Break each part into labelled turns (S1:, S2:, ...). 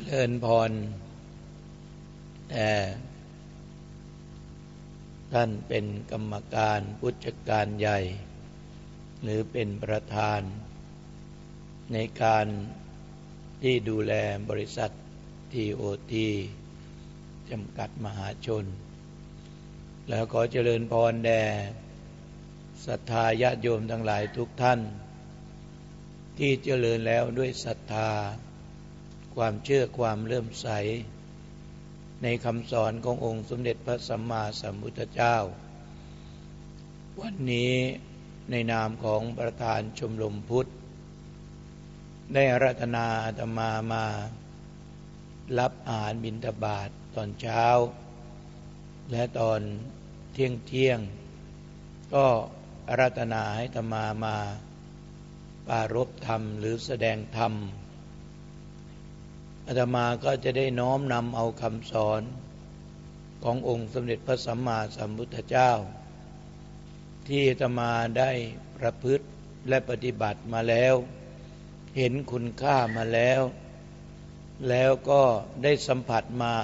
S1: เลินพรแต่ท่านเป็นกรรมการผู้จัดการใหญ่ หรือเป็นประธาน ในการที่ดูแลบริษัททีโอทีจำกัดมหาชน แล้วขอเจริญพรแด่ศรัทธาญาติโยมทั้งหลายทุกท่าน ที่เจริญแล้วด้วยศรัทธา ความเชื่อความเลื่อมใส ในคำสอนขององค์สมเด็จพระสัมมาสัมพุทธเจ้า วันนี้ในนามของประธานชมรมพุทธ ได้รัตนาอาตมามา รับอาหารบิณฑบาตตอนเช้า และตอนเที่ยงเที่ยง ก็รัตนาให้ธรรมามาปารบธรรมหรือแสดงธรรม อาตมาก็จะได้น้อมนำเอาคำสอนขององค์สมเด็จพระสัมมาสัมพุทธเจ้า ที่อาตมาได้ประพฤติและปฏิบัติมาแล้ว เห็นคุณค่ามาแล้ว แล้วก็ได้สัมผัสมา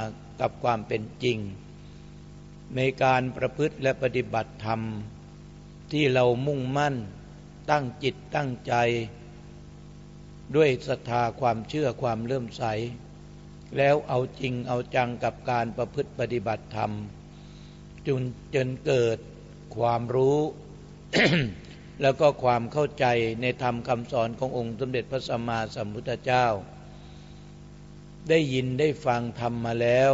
S1: กับความเป็นจริง ในการประพฤติและปฏิบัติธรรม ที่เรามุ่งมั่นตั้งจิตตั้งใจ ด้วยศรัทธาความเชื่อความเลื่อมใส แล้วเอาจริงเอาจังกับการประพฤติปฏิบัติธรรมจนจนเกิดความรู้ แล้วก็ความเข้าใจในธรรมคำสอนขององค์สมเด็จพระสัมมาสัมพุทธเจ้า ได้ยินได้ฟังธรรมมาแล้ว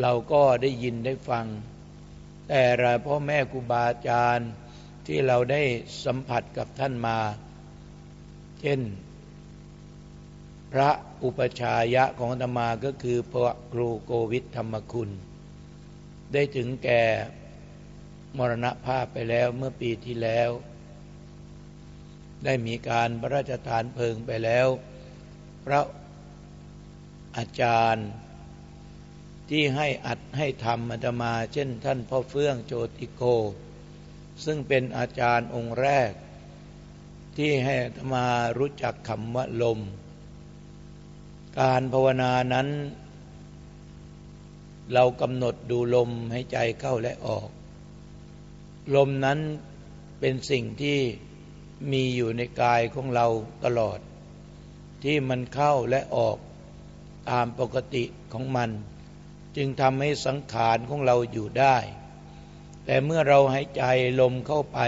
S1: เราก็ได้ยินได้ฟัง แต่ละพ่อแม่ครูบาอาจารย์ที่เราได้สัมผัสกับท่านมา เช่น พระอุปชายะของธรรมาก็คือพระครูโกวิทธรรมคุณ ได้ถึงแก่มรณภาพไปแล้วเมื่อปีที่แล้ว ได้มีการพระราชทานเพลิงไปแล้ว พระอาจารย์ที่ให้อัดให้ทำอาตมา เช่นท่านพ่อเฟื่องโจติโก ซึ่งเป็นอาจารย์องค์แรก ที่ให้มารู้จักคำว่าลม การภาวนานั้น เรากำหนดดูลมให้ใจเข้าและออก ลมนั้นเป็นสิ่งที่มีอยู่ในกายของเราตลอด ที่มันเข้าและออกตามปกติของมัน จึงทำให้สังขารของเราอยู่ได้ แต่เมื่อเราหายใจลมเข้าไป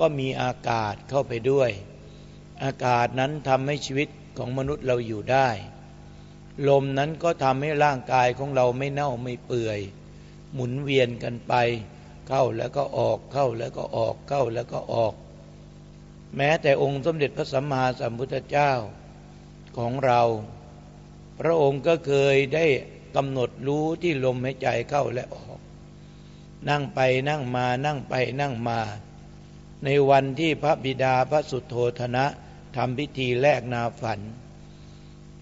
S1: ก็มีอากาศเข้าไปด้วย อากาศนั้นทำให้ชีวิตของมนุษย์เราอยู่ได้ ลมนั้นก็ทำให้ร่างกายของเราไม่เน่าไม่เปื่อย หมุนเวียนกันไป เข้าแล้วก็ออกเข้าแล้วก็ออกเข้าแล้วก็ออก แม้แต่องค์สมเด็จพระสัมมาสัมพุทธเจ้าของเรา พระองค์ก็เคยได้กำหนดรู้ที่ลมหายใจเข้าและออก นั่งไปนั่งมานั่งไปนั่งมา ในวันที่พระบิดาพระสุโธธนะทำพิธีแลกนาฝัน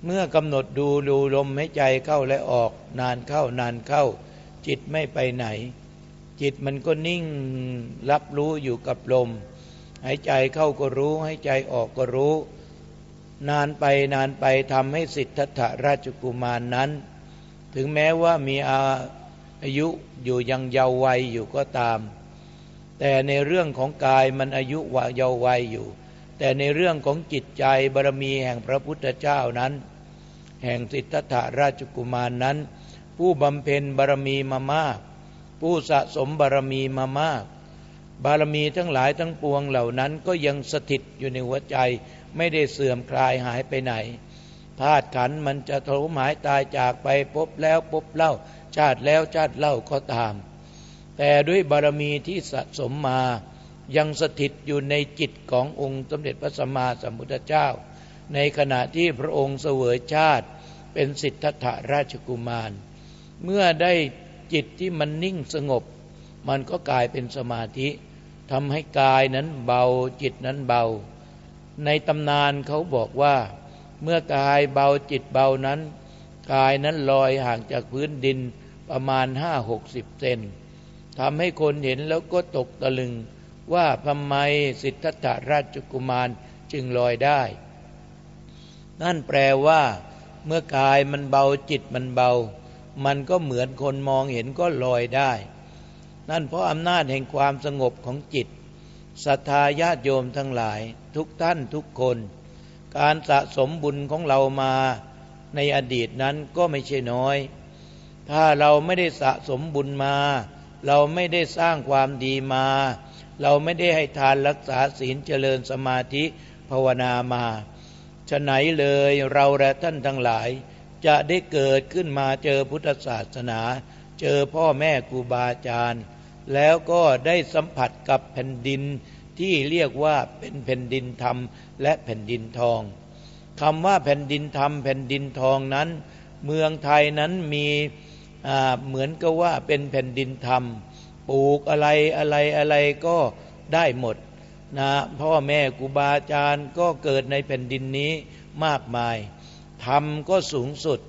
S1: เมื่อกำหนดดูดูลมหายใจเข้าและออก นานเข้านานเข้า จิตไม่ไปไหน จิตมันก็นิ่งรับรู้อยู่กับลม หายใจเข้าก็รู้หายใจออกก็รู้ นานไปนานไปทำให้สิทธัตถราชกุมารนนั้น ถึงแม้ว่ามีอายุอยู่ยังเยาว์วัยอยู่ก็ตาม แต่ในเรื่องของกายมันอายุว่าเยาว์วัยอยู่ แต่ในเรื่องของจิตใจบารมีแห่งพระพุทธเจ้านั้น แห่งสิทธัตถราชกุมารนนั้น ผู้บำเพ็ญบารมีมามาก ผู้สะสมบารมีมามาก บารมีทั้งหลายทั้งปวงเหล่านั้นก็ยังสถิตอยู่ในหัวใจไม่ได้เสื่อมคลายหายไปไหนธาตุขันมันจะโถมหายตายจากไปพบแล้วพบเล่า ชาติแล้วชาติเล่าก็ตาม แต่ด้วยบารมีที่สะสมมายังสถิตอยู่ในจิตขององค์สมเด็จพระสัมมาสัมพุทธเจ้า ในขณะที่พระองค์เสวยชาติเป็นสิทธัตถราชกุมาร เมื่อได้จิตที่มันนิ่งสงบ มันก็กลายเป็นสมาธิทำให้กายนั้นเบาจิตนั้นเบา ในตำนานเขาบอกว่า เมื่อกายเบาจิตเบานั้น กายนั้นลอยห่างจากพื้นดินประมาณห้าหกสิบเซน ทำให้คนเห็นแล้วก็ตกตะลึง ว่าทำไมสิทธัตถราชกุมารจึงลอยได้ นั่นแปลว่า เมื่อกายมันเบาจิตมันเบา มันก็เหมือนคนมองเห็นก็ลอยได้ นั่นเพราะอำนาจแห่งความสงบของจิตศรัทธาญาติโยมทั้งหลายทุกท่านทุกคน การสะสมบุญของเรามาในอดีตนั้นก็ไม่ใช่น้อย ถ้าเราไม่ได้สะสมบุญมา เราไม่ได้สร้างความดีมา เราไม่ได้ให้ทานรักษาศีลเจริญสมาธิภาวนามาฉะไหนเลยเราและท่านทั้งหลาย จะได้เกิดขึ้นมาเจอพุทธศาสนา เจอพ่อแม่ครูบาอาจารย์ แล้วก็ได้สัมผัสกับแผ่นดินที่เรียกว่าเป็นแผ่นดินธรรม และแผ่นดินทองคำว่าแผ่นดินธรรมแผ่นดินทองนั้น เมืองไทยนั้นมี เหมือนกับว่าเป็นแผ่นดินธรรม ปลูกอะไรอะไรอะไรก็ได้หมดนะพ่อแม่ครูบาอาจารย์ก็เกิดในแผ่นดินนี้มากมายธรรมก็สูงสุด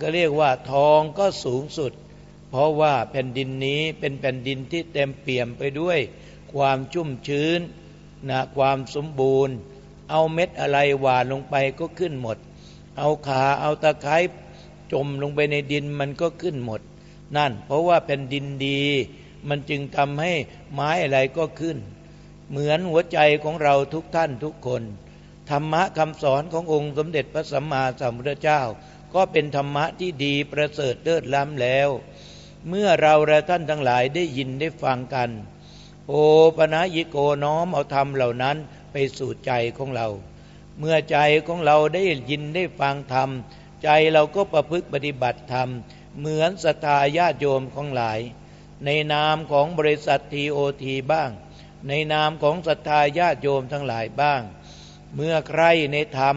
S1: ก็เรียกว่าทองก็สูงสุด เพราะว่าแผ่นดินนี้เป็นแผ่นดินที่เต็มเปี่ยมไปด้วยความชุ่มชื้นนะความสมบูรณ์ เอาเม็ดอะไรหวานลงไปก็ขึ้นหมด เอาขาเอาตะไคร้ จมลงไปในดินมันก็ขึ้นหมด นั่น เพราะว่าแผ่นดินดี มันจึงทำให้ไม้อะไรก็ขึ้น เหมือนหัวใจของเราทุกท่านทุกคน ธรรมะคำสอนขององค์สมเด็จพระสัมมาสัมพุทธเจ้า ก็เป็นธรรมะที่ดีประเสริฐเลิศล้ำแล้ว เมื่อเราและท่านทั้งหลายได้ยินได้ฟังกัน โอปนะยิโกน้อมเอาธรรมเหล่านั้นไปสู่ใจของเรา เมื่อใจของเราได้ยินได้ฟังธรรม ใจเราก็ประพฤติปฏิบัติธรรม เหมือนสตาญาติโยมของหลาย ในนามของบริษัททีโอทีบ้าง ในนามของศรัทธาญาติโยมทั้งหลายบ้าง เมื่อใครในธรรม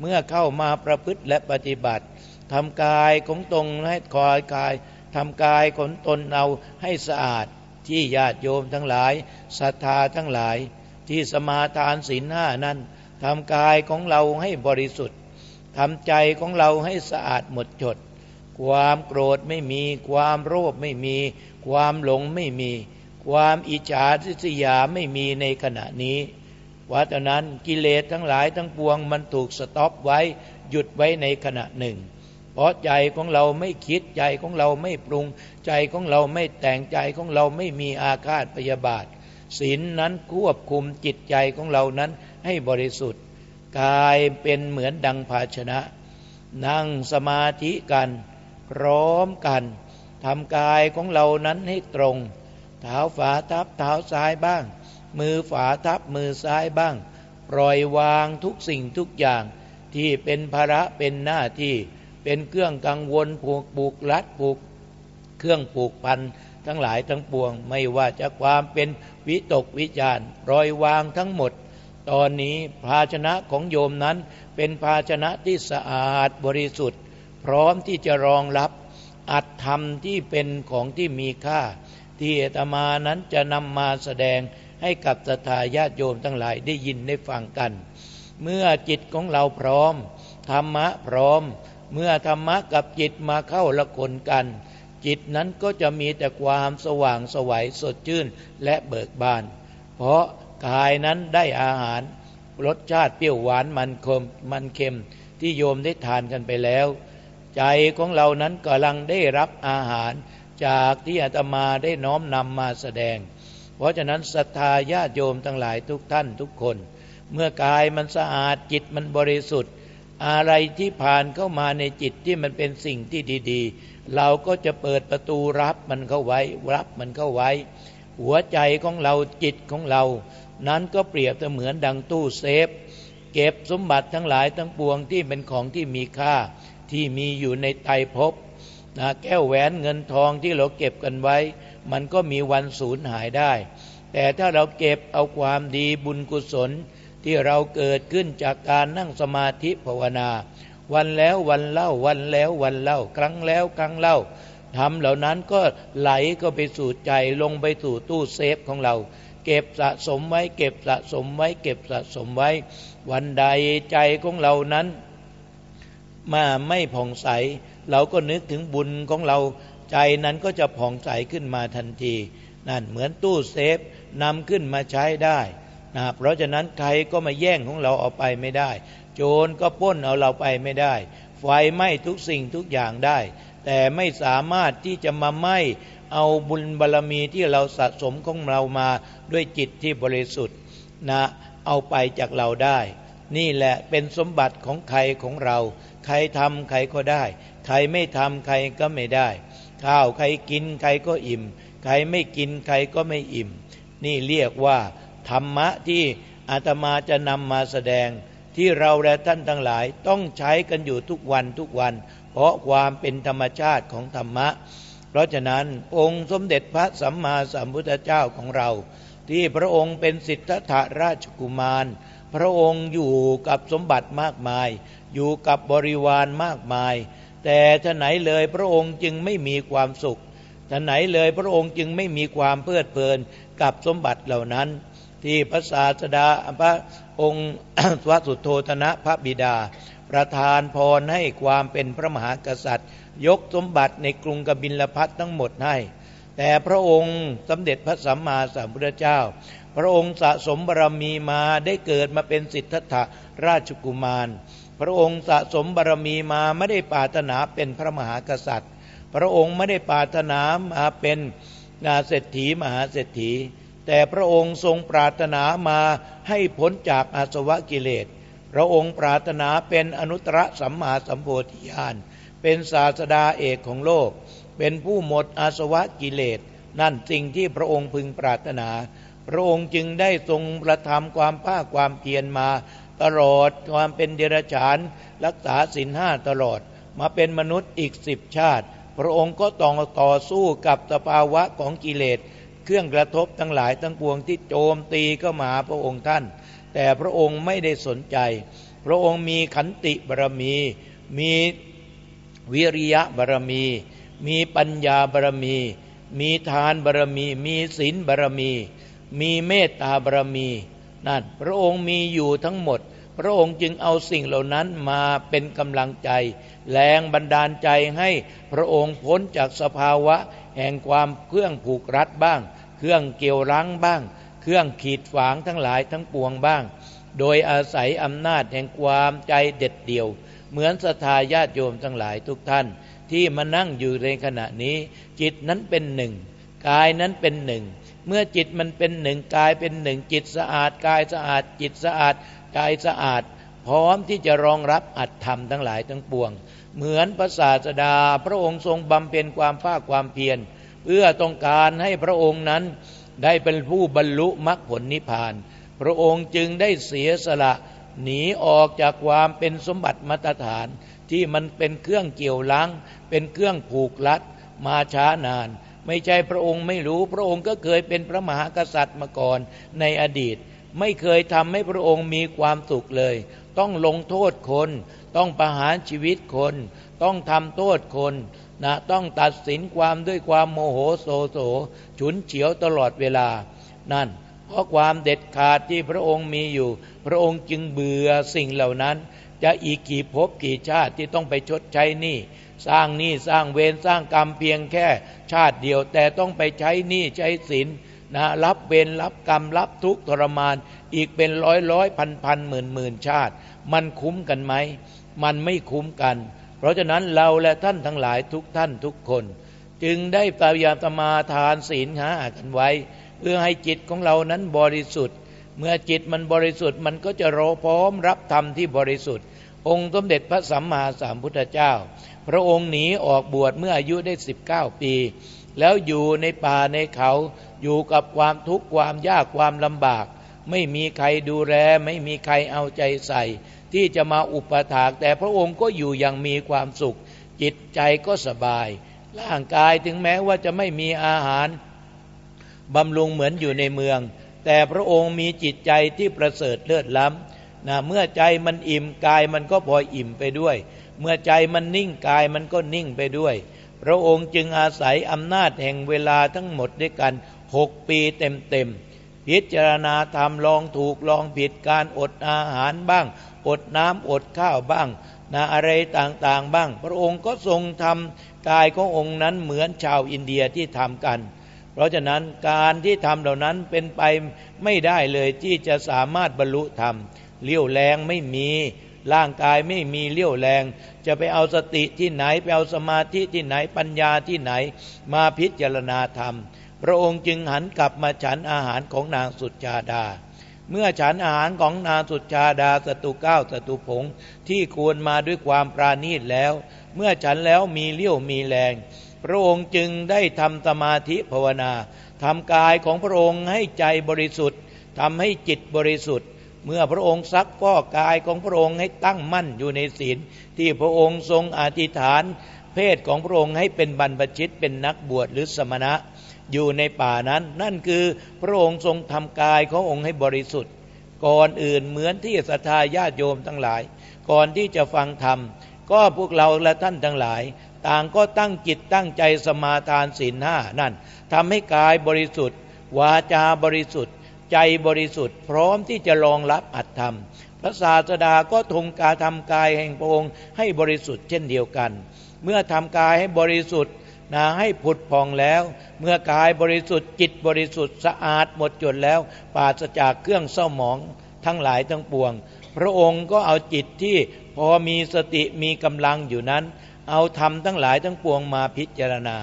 S1: เมื่อเข้ามาประพฤติและปฏิบัติทำกายของตนให้คอยกายทำกายของตนเอาให้สะอาดที่ญาติโยมทั้งหลายศรัทธาทั้งหลาย ที่สมาทานศีลห้านั้นทำกายของเราให้บริสุทธิ์ ทำใจของเราให้สะอาดหมดจด ความโกรธไม่มี ความโลภไม่มี ความหลงไม่มี ความอิจฉาทิษยาไม่มีในขณะนี้ว่าตอนนั้นกิเลสทั้งหลายทั้งปวงมันถูกสต็อปไว้หยุดไว้ในขณะหนึ่ง เพราะใจของเราไม่คิดใจของเราไม่ปรุง ใจของเราไม่แต่งใจของเราไม่มีอาฆาตพยาบาทศีลนนั้นควบคุมจิตใจของเรานั้นให้บริสุทธิ์ กายเป็นเหมือนดังภาชนะ นั่งสมาธิกัน พร้อมกันทำกายของเรานั้นให้ตรง เท้าฝาทับเท้าซ้ายบ้าง มือฝาทับมือซ้ายบ้าง ปล่อยวางทุกสิ่งทุกอย่างที่เป็นภาระเป็นหน้าที่ เป็นเครื่องกังวลผูกผูกลัดผูก เครื่องผูกพันทั้งหลายทั้งปวง ไม่ว่าจะความเป็นวิตกวิจารรอยวางทั้งหมด ตอนนี้ภาชนะของโยมนั้นเป็นภาชนะที่สะอาดบริสุทธิ์ พร้อมที่จะรองรับอัตธรรมที่เป็นของที่มีค่า ที่อาตมานั้นจะนำมาแสดงให้กับสถาญาติโยมทั้งหลายได้ยินได้ฟังกัน เมื่อจิตของเราพร้อม ธรรมะพร้อม เมื่อธรรมะกับจิตมาเข้าละคนกัน จิตนั้นก็จะมีแต่ความสว่างสวัยสดชื่นและเบิกบาน เพราะ กายนั้นได้อาหารรสชาติเปรี้ยวหวานมันคมมันเค็มที่โยมได้ทานกันไปแล้ว ใจของเรานั้นกำลังได้รับอาหารจากที่อาตมาได้น้อมนำมาแสดง เพราะฉะนั้นศรัทธาญาติโยมทั้งหลายทุกท่านทุกคน เมื่อกายมันสะอาดจิตมันบริสุทธิ์ อะไรที่ผ่านเข้ามาในจิตที่มันเป็นสิ่งที่ดีๆ เราก็จะเปิดประตูรับมันเข้าไว้ รับมันเข้าไว้ หัวใจของเราจิตของเรา นั้นก็เปรียบเสมือนดังตู้เซฟ เก็บสมบัติทั้งหลายทั้งปวงที่เป็นของที่มีค่าที่มีอยู่ในไตภพนะแก้วแหวนเงินทองที่เราเก็บกันไว้ มันก็มีวันสูญหายได้ แต่ถ้าเราเก็บเอาความดีบุญกุศลที่เราเกิดขึ้นจากการนั่งสมาธิภาวนา วันแล้ววันเล่าวันแล้ววันเล่า ครั้งแล้วครั้งเล่าทำเหล่านั้นก็ไหลก็ไปสู่ใจลงไปสู่ตู้เซฟของเรา ก็บสะสมไว้ เก็บสะสมไว้ เก็บสะสมไว้ วันใดใจของเรานั้น มาไม่ผ่องใส เราก็นึกถึงบุญของเราใจนั้นก็จะผ่องใสขึ้นมาทันที นั่นเหมือนตู้เซฟนำขึ้นมาใช้ได้นะเพราะฉะนั้นใครก็มาแย่งของเราเอาไปไม่ได้ โจรก็ป้นเอาเราไปไม่ได้ ไฟไหม้ทุกสิ่งทุกอย่างได้ แต่ไม่สามารถที่จะมาไหม้ เอาบุญบารรมีที่เราสะสมของเรามาด้วยจิตที่บริสุทธิ์นะเอาไปจากเราได้ นี่แหละเป็นสมบัติของใครของเรา ใครทำใครก็ได้ ใครไม่ทำใครก็ไม่ได้ ข้าวใครกินใครก็อิ่ม ใครไม่กินใครก็ไม่อิ่ม นี่เรียกว่า ธรรมะที่อาตมาจะนำมาแสดง ที่เราและท่านทั้งหลายต้องใช้กันอยู่ทุกวันทุกวัน เพราะความเป็นธรรมชาติของธรรมะ เพราะฉะนั้นองค์สมเด็จพระสัมมาสัมพุทธเจ้าของเรา ที่พระองค์เป็นสิทธัตถราชกุมาร พระองค์อยู่กับสมบัติมากมาย อยู่กับบริวารมากมาย แต่ท่าไหนเลยพระองค์จึงไม่มีความสุขท่าไหนเลยพระองค์จึงไม่มีความเพลิดเพลินกับสมบัติเหล่านั้น ที่พระศาสดาพระองค์สวสุโธธนะพระบิดา ประทานพรให้ความเป็นพระมหากษัตริย์ ยกสมบัติในกรุงกบิลพัททั้งหมดให้ แต่พระองค์สมเด็จพระสัมมาสัมพุทธเจ้า พระองค์สะสมบารมีมาได้เกิดมาเป็นสิทธัตถราชกุมาร พระองค์สะสมบารมีมาไม่ได้ปรารถนาเป็นพระมหากษัตริย์ พระองค์ไม่ได้ปรารถนามาเป็นนาเศรษฐีมหาเศรษฐี แต่พระองค์ทรงปรารถนามาให้พ้นจากอาสวะกิเลสพระองค์ปรารถนาเป็นอนุตตรสัมมาสัมโพธิญาณ เป็นศาสดาเอกของโลก เป็นผู้หมดอาสวะกิเลส นั่นสิ่งที่พระองค์พึงปรารถนา พระองค์จึงได้ทรงประทำความภาคความเพียรมา ตลอดความเป็นเดรัจฉาน รักษาศีลห้าตลอด มาเป็นมนุษย์อีกสิบชาติ พระองค์ก็ต้องต่อสู้กับสภาวะของกิเลส เครื่องกระทบทั้งหลายทั้งปวงที่โจมตีเข้ามาพระองค์ท่าน แต่พระองค์ไม่ได้สนใจ พระองค์มีขันติบารมี มี วิริยะบารมี มีปัญญาบารมี มีทานบารมี มีศีลบารมี มีเมตตาบารมีนั่นพระองค์มีอยู่ทั้งหมด พระองค์จึงเอาสิ่งเหล่านั้นมาเป็นกำลังใจ แรงบันดาลใจให้พระองค์พ้นจากสภาวะ แห่งความเครื่องผูกรัดบ้าง เครื่องเกี่ยวรั้งบ้าง เครื่องขีดฝางทั้งหลายทั้งปวงบ้าง โดยอาศัยอำนาจแห่งความใจเด็ดเดี่ยว เหมือนสทาญาติโยมทั้งหลายทุกท่าน ที่มานั่งอยู่ในขณะนี้ จิตนั้นเป็นหนึ่งกายนั้นเป็นหนึ่งเมื่อจิตมันเป็นหนึ่งกายเป็นหนึ่งจิตสะอาดกายสะอาด จิตสะอาดกายสะอาด พร้อมที่จะรองรับอัตธรรมทั้งหลายทั้งปวง เหมือนพระศาสดา พระองค์ทรงบำเพ็ญความภาคความเพียรเพื่อต้องการให้พระองค์นั้นได้เป็นผู้บรรลุมรรคผลนิพพาน พระองค์จึงได้เสียสละ หนีออกจากความเป็นสมบัติมาตรฐาน ที่มันเป็นเครื่องเกี่ยวล้าง เป็นเครื่องผูกลัด มาช้านาน ไม่ใช่พระองค์ไม่รู้พระองค์ก็เคยเป็นพระมหากษัตริย์มาก่อนในอดีต ไม่เคยทำให้พระองค์มีความสุขเลย ต้องลงโทษคน ต้องประหารชีวิตคน ต้องทำโทษคนนะต้องตัดสินความด้วยความโมโหโสโส ฉุนเฉียวตลอดเวลานั่น เพราะความเด็ดขาดที่พระองค์มีอยู่ พระองค์จึงเบื่อสิ่งเหล่านั้น จะอีกกี่ภพกี่ชาติที่ต้องไปชดใช้หนี้สร้างหนี้สร้างเวรสร้างกรรมเพียงแค่ชาติเดียว แต่ต้องไปใช้หนี้ใช้สินนะรับเวรรับกรรมรับทุกทรมาน อีกเป็นร้อยร้อยพันพันหมื่นหมื่นชาติ มันคุ้มกันไหม มันไม่คุ้มกัน เพราะฉะนั้นเราและท่านทั้งหลายทุกท่านทุกคน จึงได้พยายามตมาทานศีลหากันไว้ เพื่อให้จิตของเรานั้นบริสุทธิ์ เมื่อจิตมันบริสุทธิ์มันก็จะรอพร้อมรับธรรมที่บริสุทธิ์ องค์สมเด็จพระสัมมาสัมพุทธเจ้า พระองค์หนีออกบวชเมื่ออายุได้ 19 ปี แล้วอยู่ในป่าในเขาอยู่กับความทุกข์ความยากความลำบาก ไม่มีใครดูแลไม่มีใครเอาใจใส่ ที่จะมาอุปถากแต่พระองค์ก็อยู่อย่างมีความสุข จิตใจก็สบาย ร่างกายถึงแม้ว่าจะไม่มีอาหาร บำรุงเหมือนอยู่ในเมือง แต่พระองค์มีจิตใจที่ประเสริฐเลิศล้ำนะเมื่อใจมันอิ่มกายมันก็พออิ่มไปด้วย เมื่อใจมันนิ่งกายมันก็นิ่งไปด้วย พระองค์จึงอาศัยอำนาจแห่งเวลาทั้งหมดด้วยกันหกปีเต็มๆพิจารณาทำลองถูกลองผิดการอดอาหารบ้าง อดน้ำอดข้าวบ้างนะอะไรต่างๆบ้าง พระองค์ก็ทรงทำกายขององค์นั้นเหมือนชาวอินเดียที่ทำกัน เพราะฉะนั้นการที่ทำเหล่านั้นเป็นไปไม่ได้เลยที่จะสามารถบรรลุธรรมเลี้ยวแรงไม่มีร่างกายไม่มีเลี้ยวแรง จะไปเอาสติที่ไหนไปเอาสมาธิที่ไหนปัญญาที่ไหน มาพิจารณาธรรม พระองค์จึงหันกลับมาฉันอาหารของนางสุจาดา เมื่อฉันอาหารของนางสุจาดาสตุก้าวสตุผงที่ควรมาด้วยความปราณีตแล้ว เมื่อฉันแล้วมีเลี้ยวมีแรง พระองค์จึงได้ทำสมาธิภาวนาทำกายของพระองค์ให้ใจบริสุทธิ์ทำให้จิตบริสุทธิ์ เมื่อพระองค์ซักฟอกกายของพระองค์ให้ตั้งมั่นอยู่ในศีล ที่พระองค์ทรงอธิษฐาน เพศของพระองค์ให้เป็นบรรพชิตเป็นนักบวชหรือสมณะ อยู่ในป่านั้น นั่นคือพระองค์ทรงทำกายขององค์ให้บริสุทธิ์ ก่อนอื่นเหมือนที่ศรัทธาญาติโยมทั้งหลาย ก่อนที่จะฟังธรรมก็พวกเราและท่านทั้งหลาย ต่างก็ตั้งจิตตั้งใจสมาทานศีลห้านั่นทำให้กายบริสุทธิ์ วาจาบริสุทธิ์ ใจบริสุทธิ์ พร้อมที่จะรองรับอัตธรรม พระศาสดาก็ทงการทำกายแห่งพระองค์ให้บริสุทธิ์เช่นเดียวกัน เมื่อทำกายให้บริสุทธิ์นาให้ผุดพองแล้ว เมื่อกายบริสุทธิ์จิตบริสุทธิ์สะอาดหมดจดแล้วปราศจากเครื่องเศร้าหมองทั้งหลายทั้งปวง พระองค์ก็เอาจิตที่พอมีสติมีกำลังอยู่นั้น เอาธรรมทั้งหลายทั้งปวงมาพิจารณา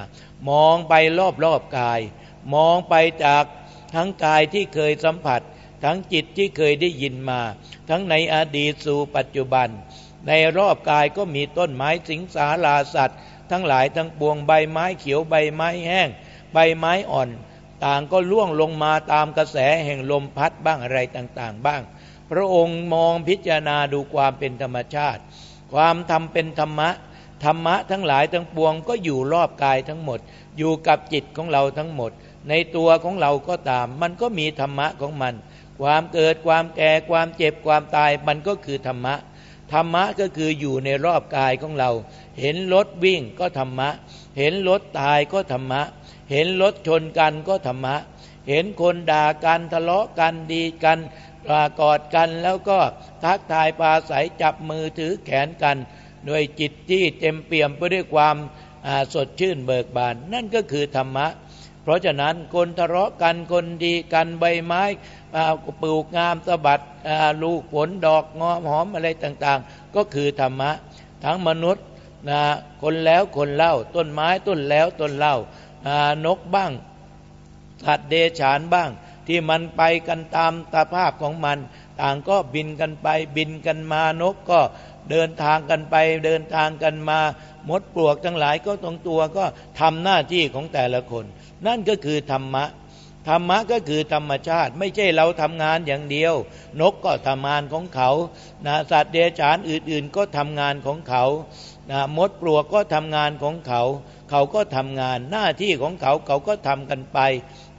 S1: มองไปรอบๆกาย มองไปจากทั้งกายที่เคยสัมผัส ทั้งจิตที่เคยได้ยินมา ทั้งในอดีตสู่ปัจจุบัน ในรอบกายก็มีต้นไม้สิงสาราสัตว์ ทั้งหลายทั้งปวงใบไม้เขียวใบไม้แห้ง ใบไม้อ่อน ต่างก็ล่วงลงมาตามกระแสแห่งลมพัดบ้างอะไรต่างๆ บ้าง พระองค์มองพิจารณาดูความเป็นธรรมชาติ ความทำเป็นธรรมะ ธรรมะทั้งหลายทั้งปวงก็อยู่รอบกายทั้งหมด อยู่กับจิตของเราทั้งหมด ในตัวของเราก็ตาม มันก็มีธรรมะของมัน ความเกิดความแก่ความเจ็บความตายมันก็คือธรรมะ ธรรมะก็คืออยู่ในรอบกายของเรา เห็นรถวิ่งก็ธรรมะ เห็นรถตายก็ธรรมะ เห็นรถชนกันก็ธรรมะ เห็นคนด่ากันทะเลาะกันดีกันรากอดกันแล้วก็ทักทายปาศัยจับมือถือแขนกัน ด้วยจิตที่เต็มเปี่ยมไปด้วยความสดชื่นเบิกบาน นั่นก็คือธรรมะ เพราะฉะนั้นคนทะเลาะกันคนดีกันใบไม้ปลูกงามสะบัดลูกผลดอกงอมหอมอะไรต่างๆ ก็คือธรรมะ ทั้งมนุษย์นะคนแล้วคนเล่าต้นไม้ต้นแล้วต้นเล่านกบ้างสัตว์เดชานบ้าง ที่มันไปกันตามตาภาพของมัน ต่างก็บินกันไปบินกันมานกก็ เดินทางกันไปเดินทางกันมา มดปลวกทั้งหลายก็ตรงตัวก็ทำหน้าที่ของแต่ละคน นั่นก็คือธรรมะธรรมะก็คือธรรมชาติ ไม่ใช่เราทำงานอย่างเดียว นกก็ทำงานของเขานะสัตว์เดรัจฉานอื่นๆ ก็ทำงานของเขานะมดปลวกก็ทำงานของเขา เขาก็ทำงานหน้าที่ของเขาเขาก็ทำกันไป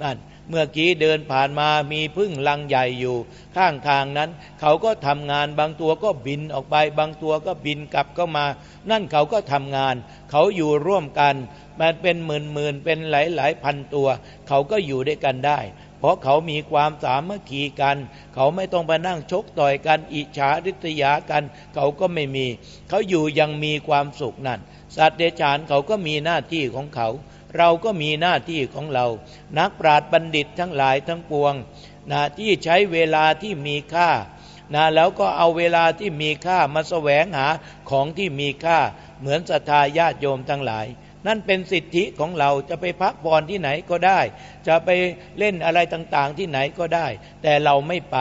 S1: นั่น เมื่อกี้เดินผ่านมามีพึ่งลังใหญ่อยู่ ข้างทางนั้น เขาก็ทำงานบางตัวก็บินออกไป บางตัวก็บินกลับเข้ามา นั่นเขาก็ทำงาน เขาอยู่ร่วมกัน มันเป็นหมื่นหมื่นเป็นหลายหลายพันตัว เขาก็อยู่ด้วยกันได้ เพราะเขามีความสามัคคีกัน เขาไม่ต้องไปนั่งชกต่อยกันอิจฉาริษยากัน เขาก็ไม่มี เขาอยู่ยังมีความสุขนั่นสัตว์เดชานเขาก็มีหน้าที่ของเขา เราก็มีหน้าที่ของเรา นักปราชญ์บัณฑิตทั้งหลายทั้งปวงนะที่ใช้เวลาที่มีค่านะแล้วก็เอาเวลาที่มีค่ามาแสวงหาของที่มีค่า เหมือนศรัทธาญาติโยมทั้งหลาย นั่นเป็นสิทธิของเราจะไปพักผ่อนที่ไหนก็ได้ จะไปเล่นอะไรต่างๆที่ไหนก็ได้ แต่เราไม่ไป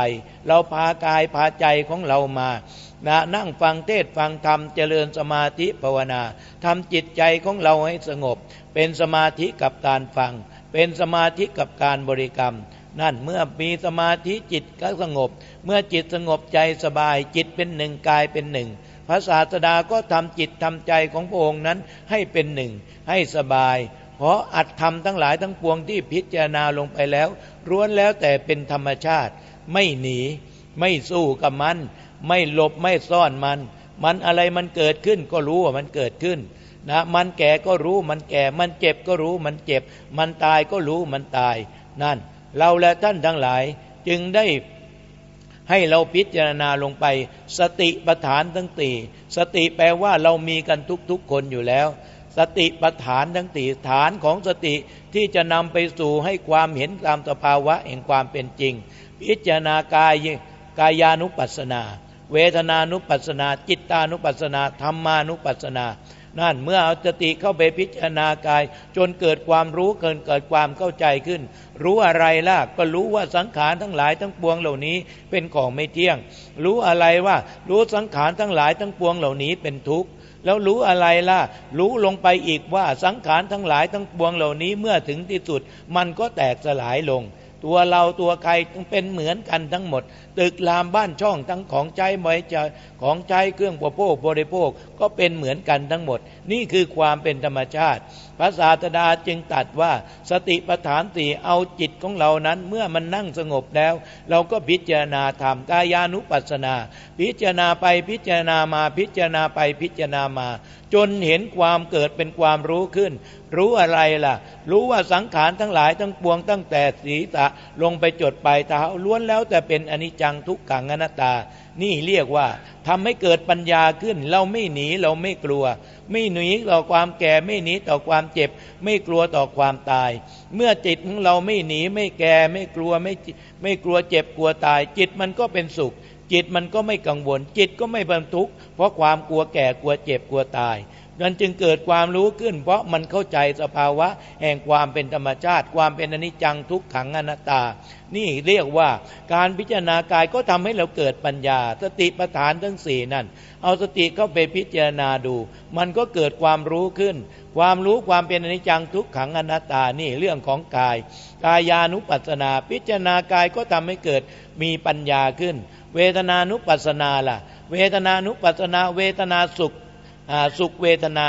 S1: เราพากายพาใจของเรามา นะนั่งฟังเทศฟังธรรมเจริญสมาธิภาวนาทำจิตใจของเราให้สงบ เป็นสมาธิกับการฟัง เป็นสมาธิกับการบริกรรม นั่นเมื่อมีสมาธิจิตก็สงบ เมื่อจิตสงบใจสบายจิตเป็นหนึ่งกายเป็นหนึ่งพระศาสดาก็ทำจิตทำใจของพระองค์นั้นให้เป็นหนึ่ง ให้สบาย เพราะอัดทำทั้งหลายทั้งปวงที่พิจารณาลงไปแล้วร้วนแล้วแต่เป็นธรรมชาติ ไม่หนี ไม่สู้กับมัน ไม่หลบไม่ซ่อนมัน มันอะไรมันเกิดขึ้นก็รู้ว่ามันเกิดขึ้นนะมันแก่ก็รู้มันแก่ มันเจ็บก็รู้มันเจ็บ มันตายก็รู้มันตาย นั่น เราและท่านทั้งหลายจึงได้ให้เราพิจารณาลงไป สติปัฏฐานทั้งตีสติแปลว่าเรามีกันทุกๆคนอยู่แล้ว สติปัฏฐานทั้งตีฐานของสติที่จะนำไปสู่ให้ความเห็นตามสภาวะแห่งความเป็นจริง พิจารณากายกายานุปัสสนา เวทนานุปัสนา จิตานุปัสนาธรรมานุปัสนา นั่นเมื่อเอาสติเข้าไปพิจารณากาย จนเกิดความรู้เกินเกิดความเข้าใจขึ้น รู้อะไรล่ะก็รู้ว่าสังขารทั้งหลายทั้งปวงเหล่านี้เป็นของไม่เที่ยง รู้อะไรว่า รู้สังขารทั้งหลายทั้งปวงเหล่านี้เป็นทุกข์แล้วรู้อะไรล่ะ รู้ลงไปอีกว่าสังขารทั้งหลายทั้งปวงเหล่านี้เมื่อถึงที่สุด มันก็แตกสลายลง ตัวเราตัวใครต้องเป็นเหมือนกันทั้งหมด ตึกรามบ้านช่องทั้งของใจไม้ใจของใจเครื่องประโภคบริโภคก็เป็นเหมือนกันทั้งหมด นี่คือความเป็นธรรมชาติ พระศาสดาจึงตัดว่าสติปัฏฐานสี่เอาจิตของเรานั้นเมื่อมันนั่งสงบแล้ว เราก็พิจารณาธรรมกายานุปัสสนา พิจารณาไปพิจารณามาพิจารณาไปพิจารณามา จนเห็นความเกิดเป็นความรู้ขึ้น รู้อะไรล่ะ รู้ว่าสังขารทั้งหลายทั้งปวงตั้งแต่ศีรษะลงไปจดปลายเท้าล้วนแล้วแต่เป็นอนิจจังทุกขังอนัตตา นี่เรียกว่าทำให้เกิดปัญญาขึ้น เราไม่หนีเราไม่กลัว ไม่หนีต่อความแก่ไม่หนีต่อความเจ็บ ไม่กลัวต่อความตาย เมื่อจิตของเราไม่หนีไม่แก่ไม่กลัวไม่ไม่กลัวเจ็บกลัวตาย จิตมันก็เป็นสุข จิตมันก็ไม่กังวล จิตก็ไม่บรรทุก เพราะความกลัวแก่กลัวเจ็บกลัวตาย มันจึงเกิดความรู้ขึ้น เพราะมันเข้าใจสภาวะ แห่งความเป็นธรรมชาติ ความเป็นอนิจจังทุกขังอนัตตา นี่เรียกว่าการพิจารณากายก็ทำให้เราเกิดปัญญา สติปัฏฐานทั้งสี่นั่น เอาสติเข้าไปพิจารณาดู มันก็เกิดความรู้ขึ้น ความรู้ความเป็นอนิจจังทุกขังอนัตตานี่เรื่องของกาย กายานุปัสสนา พิจารณากายก็ทำให้เกิดมีปัญญาขึ้น เวทนานุปัสสนาล่ะ เวทนานุปัสสนา เวทนาสุข สุขเวทนา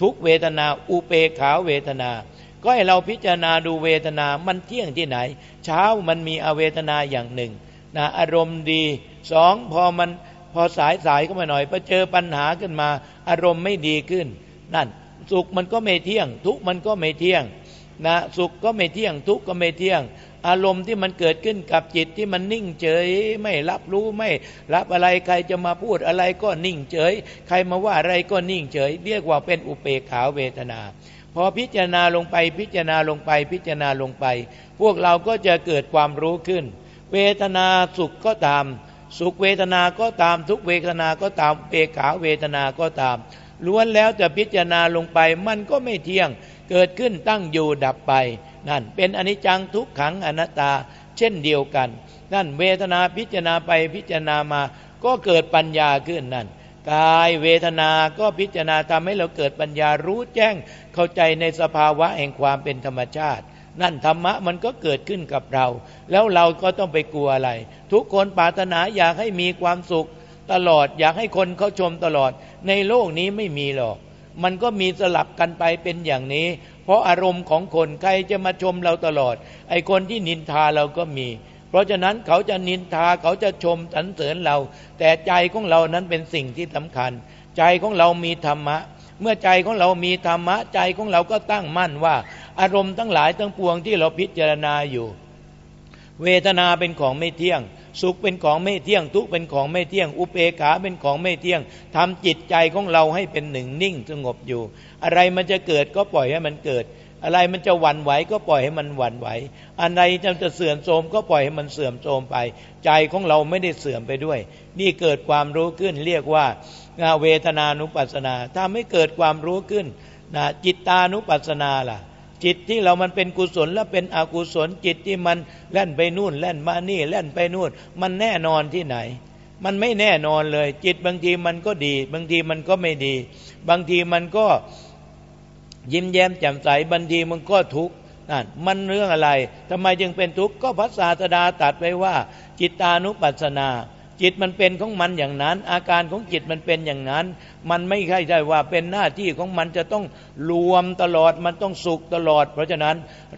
S1: ทุกเวทนา อุเปขาเวทนา ก็ให้เราพิจารณาดูเวทนามันเที่ยงที่ไหน เช้ามันมีอเวทนาอย่างหนึ่งนะอารมณ์ดีสองพอมันพอสายสายเข้ามาหน่อยพอเจอปัญหาขึ้นมา อารมณ์ไม่ดีขึ้น นั่นสุขมันก็ไม่เที่ยง ทุกมันก็ไม่เที่ยงนะสุขก็ไม่เที่ยง ทุกก็ไม่เที่ยง อารมณ์ที่มันเกิดขึ้นกับจิตที่มันนิ่งเฉย ไม่รับรู้ไม่รับอะไรใครจะมาพูดอะไรก็นิ่งเฉย ใครมาว่าอะไรก็นิ่งเฉย เรียกว่าเป็นอุเปกขาเวทนาพอพิจารณาลงไปพิจารณาลงไปพิจารณาลงไป พวกเราก็จะเกิดความรู้ขึ้น เวทนาสุขก็ตาม สุขเวทนาก็ตามทุกเวทนาก็ตามเปกขาเวทนาก็ตามล้วนแล้วจะพิจารณาลงไปมันก็ไม่เที่ยง เกิดขึ้นตั้งอยู่ดับไป นั่นเป็นอนิจจังทุกขังอนัตตาเช่นเดียวกัน นั่นเวทนาพิจารณาไปพิจารณามา ก็เกิดปัญญาขึ้นนั่นกายเวทนาก็พิจารณาทำให้เราเกิดปัญญารู้แจ้งเข้าใจในสภาวะแห่งความเป็นธรรมชาติ นั่นธรรมะมันก็เกิดขึ้นกับเรา แล้วเราก็ต้องไปกลัวอะไร ทุกคนปรารถนาอยากให้มีความสุขตลอดอยากให้คนเขาชมตลอด ในโลกนี้ไม่มีหรอก มันก็มีสลับกันไปเป็นอย่างนี้ เพราะอารมณ์ของคนใครจะมาชมเราตลอด ไอ้คนที่นินทาเราก็มี เพราะฉะนั้นเขาจะนินทาเขาจะชมสรรเสริญเรา แต่ใจของเรานั้นเป็นสิ่งที่สำคัญ ใจของเรามีธรรมะ เมื่อใจของเรามีธรรมะ ใจของเราก็ตั้งมั่นว่า อารมณ์ทั้งหลายทั้งปวงที่เราพิจารณาอยู่ เวทนาเป็นของไม่เที่ยง สุขเป็นของไม่เที่ยง ทุกเป็นของไม่เที่ยง อุเปขาเป็นของไม่เที่ยงทำจิตใจของเราให้เป็นหนึ่งนิ่งสงบอยู่ อะไรมันจะเกิดก็ปล่อยให้มันเกิด อะไรมันจะหวั่นไหวก็ปล่อยให้มันหวั่นไหวอะไรจะเสื่อมโทรมก็ปล่อยให้มันเสื่อมโทรมไป ใจของเราไม่ได้เสื่อมไปด้วย นี่เกิดความรู้ขึ้นเรียกว่าเวทนานุปัสสนาถ้าไม่เกิดความรู้ขึ้นนะจิตตานุปัสสนาล่ะ จิตที่เรามันเป็นกุศลและเป็นอกุศลจิตที่มันแล่นไปนู่นแล่นมานี่แล่นไปนู่น มันแน่นอนที่ไหน มันไม่แน่นอนเลย จิตบางทีมันก็ดี บางทีมันก็ไม่ดี บางทีมันก็ยิ้มแย้มแจ่มใสบันทีมันก็ทุกข์นั่นมันเรื่องอะไรทำไมจึงเป็นทุกข์ก็พระศาสดาตัดไว้ว่า จิตานุปัสสนา จิตมันเป็นของมันอย่างนั้น อาการของจิตมันเป็นอย่างนั้น มันไม่ใช่ได้ว่าเป็นหน้าที่ของมันจะต้องรวมตลอดมันต้องสุขตลอด เพราะฉะนั้น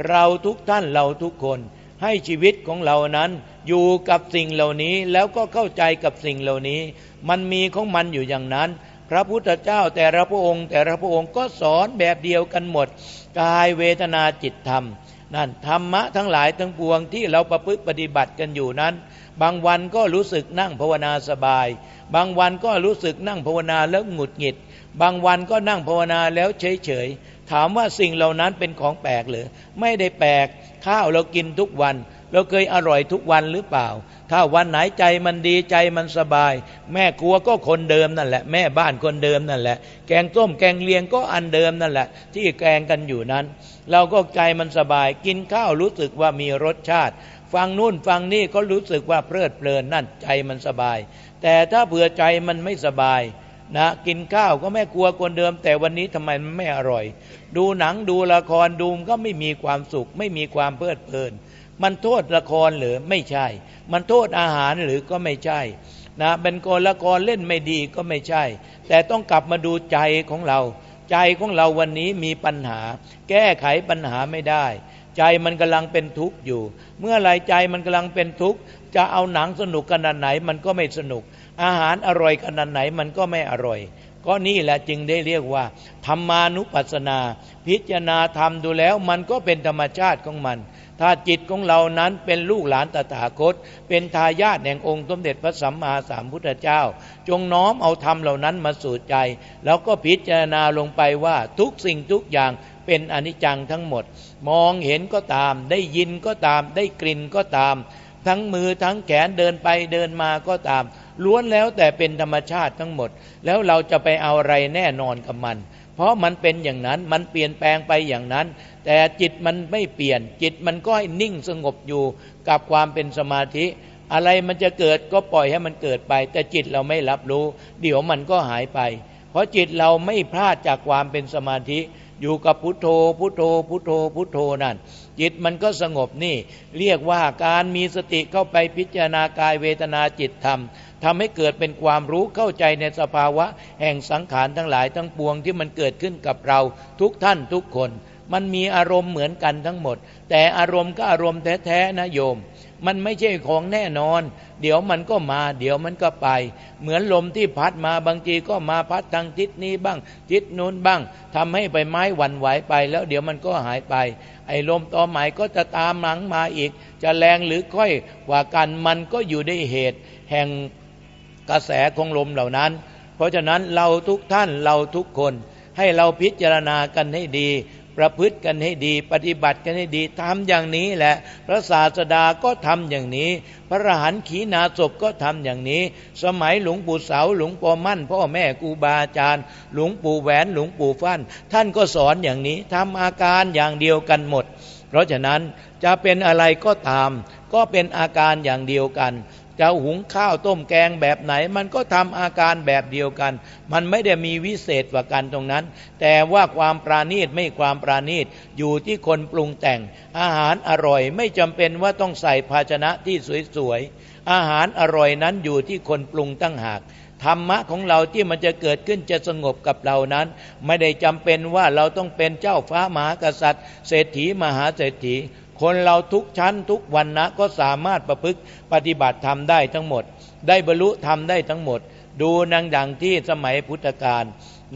S1: เราทุกท่านเราทุกคนให้ชีวิตของเรานั้นอยู่กับสิ่งเหล่านี้แล้วก็เข้าใจกับสิ่งเหล่านี้ มันมีของมันอยู่อย่างนั้น พระพุทธเจ้าแต่ละพระองค์ แต่ละพระองค์ก็สอนแบบเดียวกันหมด กายเวทนาจิตธรรมนั่นธรรมะทั้งหลายทั้งปวงที่เราประพฤติปฏิบัติกันอยู่นั้น บางวันก็รู้สึกนั่งภาวนาสบาย บางวันก็รู้สึกนั่งภาวนาแล้วหงุดหงิด บางวันก็นั่งภาวนาแล้วเฉยเฉยถามว่าสิ่งเหล่านั้นเป็นของแปลกหรือไม่ได้แปลก ข้าวเรากินทุกวัน เราเคยอร่อยทุกวันหรือเปล่า ถ้าวันไหนใจมันดีใจมันสบาย แม่ครัวก็คนเดิมนั่นแหละ แม่บ้านคนเดิมนั่นแหละ แกงต้มแกงเลียงก็อันเดิมนั่นแหละ ที่แกงกันอยู่นั้น เราก็ใจมันสบาย กินข้าวรู้สึกว่ามีรสชาติ ฟังนู่นฟังนี่ก็รู้สึกว่าเพลิดเพลินนั่นใจมันสบาย แต่ถ้าเผื่อใจมันไม่สบายนะกินข้าวก็แม่กลัวคนเดิม แต่วันนี้ทำไมมันไม่อร่อย ดูหนังดูละครดูก็ไม่มีความสุข ไม่มีความเพลิดเพลิน มันโทษละครหรือไม่ใช่ มันโทษอาหารหรือก็ไม่ใช่นะเป็นกละครเล่นไม่ดีก็ไม่ใช่ แต่ต้องกลับมาดูใจของเรา ใจของเราวันนี้มีปัญหา แก้ไขปัญหาไม่ได้ ใจมันกำลังเป็นทุกข์อยู่ เมื่อไรใจมันกำลังเป็นทุกข์จะเอาหนังสนุกขนาดไหนมันก็ไม่สนุก อาหารอร่อยขนาดไหนมันก็ไม่อร่อย ก็นี่แหละจึงได้เรียกว่า ธรรมานุปัสสนา พิจารณาธรรมดูแล้วมันก็เป็นธรรมชาติของมัน ถ้าจิตของเรานั้นเป็นลูกหลานตถาคต เป็นทายาทแห่งองค์สมเด็จพระสัมมาสัมพุทธเจ้า จงน้อมเอาธรรมเหล่านั้นมาสู่ใจ แล้วก็พิจารณาลงไปว่าทุกสิ่งทุกอย่าง เป็นอนิจจังทั้งหมด มองเห็นก็ตาม ได้ยินก็ตาม ได้กลิ่นก็ตาม ทั้งมือทั้งแขนเดินไปเดินมาก็ตาม ล้วนแล้วแต่เป็นธรรมชาติทั้งหมด แล้วเราจะไปเอาอะไรแน่นอนกับมัน เพราะมันเป็นอย่างนั้นมันเปลี่ยนแปลงไปอย่างนั้น แต่จิตมันไม่เปลี่ยน จิตมันก็ให้นิ่งสงบอยู่กับความเป็นสมาธิอะไรมันจะเกิดก็ปล่อยให้มันเกิดไป แต่จิตเราไม่รับรู้ เดี๋ยวมันก็หายไป เพราะจิตเราไม่พลาดจากความเป็นสมาธิ อยู่กับพุทโธ พุทโธ พุทโธ พุทโธนั่น จิตมันก็สงบนี่ เรียกว่าการมีสติเข้าไปพิจารณากายเวทนาจิตธรรมทำให้เกิดเป็นความรู้เข้าใจในสภาวะ แห่งสังขารทั้งหลายทั้งปวงที่มันเกิดขึ้นกับเราทุกท่านทุกคน มันมีอารมณ์เหมือนกันทั้งหมด แต่อารมณ์ก็อารมณ์แท้ๆนะโยม มันไม่ใช่ของแน่นอน เดี๋ยวมันก็มา เดี๋ยวมันก็ไป เหมือนลมที่พัดมาบางทีก็มาพัดทางทิศนี้บ้าง ทิศนู้นบ้างทำให้ใบไม้หวั่นไหวไป แล้วเดี๋ยวมันก็หายไป ไอ้ลมต่อใหม่ก็จะตามหลังมาอีก จะแรงหรือค่อยกว่ากันมันก็อยู่ในเหตุ แห่งกระแสของลมเหล่านั้น เพราะฉะนั้นเราทุกท่านเราทุกคนให้เราพิจารณากันให้ดี ประพฤติกันให้ดี ปฏิบัติกันให้ดีทำอย่างนี้แหละ พระศาสดาก็ทำอย่างนี้ พระรหันขีนาศพก็ทำอย่างนี้ สมัยหลวงปู่เสาหลวงปู่มั่น พ่อแม่ครูบาอาจารย์ หลวงปู่แหวนหลวงปู่ฟั่น ท่านก็สอนอย่างนี้ทำอาการอย่างเดียวกันหมด เพราะฉะนั้นจะเป็นอะไรก็ตาม ก็เป็นอาการอย่างเดียวกัน จะหุงข้าวต้มแกงแบบไหน มันก็ทำอาการแบบเดียวกัน มันไม่ได้มีวิเศษกว่ากันตรงนั้น แต่ว่าความปราณีตไม่ความปราณีตอยู่ที่คนปรุงแต่ง อาหารอร่อยไม่จำเป็นว่าต้องใส่ภาชนะที่สวยๆ อาหารอร่อยนั้นอยู่ที่คนปรุงตั้งหากธรรมะของเราที่มันจะเกิดขึ้นจะสงบกับเรานั้น ไม่ได้จำเป็นว่าเราต้องเป็นเจ้าฟ้ามหากษัตริย์ เศรษฐีมหาเศรษฐี คนเราทุกชั้นทุกวันนะก็สามารถประพฤติปฏิบัติธรรมได้ทั้งหมด ได้บรรลุธรรมได้ทั้งหมด ดูนังดังที่สมัยพุทธกาล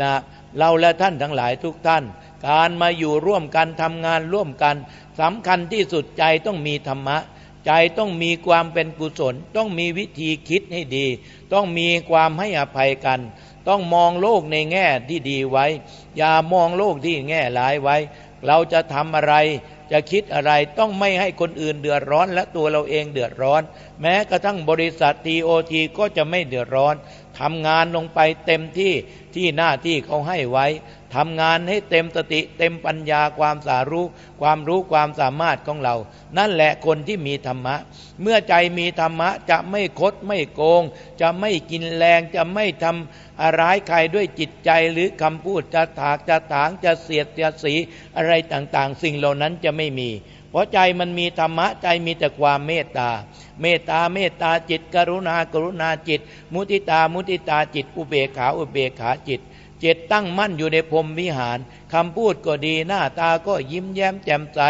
S1: นะเราและท่านทั้งหลายทุกท่าน การมาอยู่ร่วมกันทำงานร่วมกันสำคัญที่สุดใจต้องมีธรรมะ ใจต้องมีความเป็นกุศล ต้องมีวิธีคิดให้ดี ต้องมีความให้อภัยกัน ต้องมองโลกในแง่ที่ดีไว้ อย่ามองโลกที่แง่ร้ายไว้ เราจะทำอะไรจะคิดอะไรต้องไม่ให้คนอื่นเดือดร้อนและตัวเราเองเดือดร้อน แม้กระทั่งบริษัททีโอทีก็จะไม่เดือดร้อนทำงานลงไปเต็มที่ที่หน้าที่เขาให้ไว้ทำงานให้เต็มสติ เต็มปัญญาความสารู้ความรู้ความสามารถของเรา นั่นแหละคนที่มีธรรมะ เมื่อใจมีธรรมะจะไม่คดไม่โกง จะไม่กินแรงจะไม่ทำอะไรใครด้วยจิตใจหรือคำพูดจะถากจะถางจะเสียดจะสีอะไรต่างๆ สิ่งเหล่านั้นจะไม่มี เพราะใจมันมีธรรมะใจมีแต่ความเมตตา เมตตาเมตตาจิต กรุณากรุณาจิต มุติตามุติตาจิต อุเบกขาอุเบกขาจิตจิตตั้งมั่นอยู่ในพรมวิหารคำพูดก็ดีหน้าตาก็ยิ้มแย้มแจ่มใส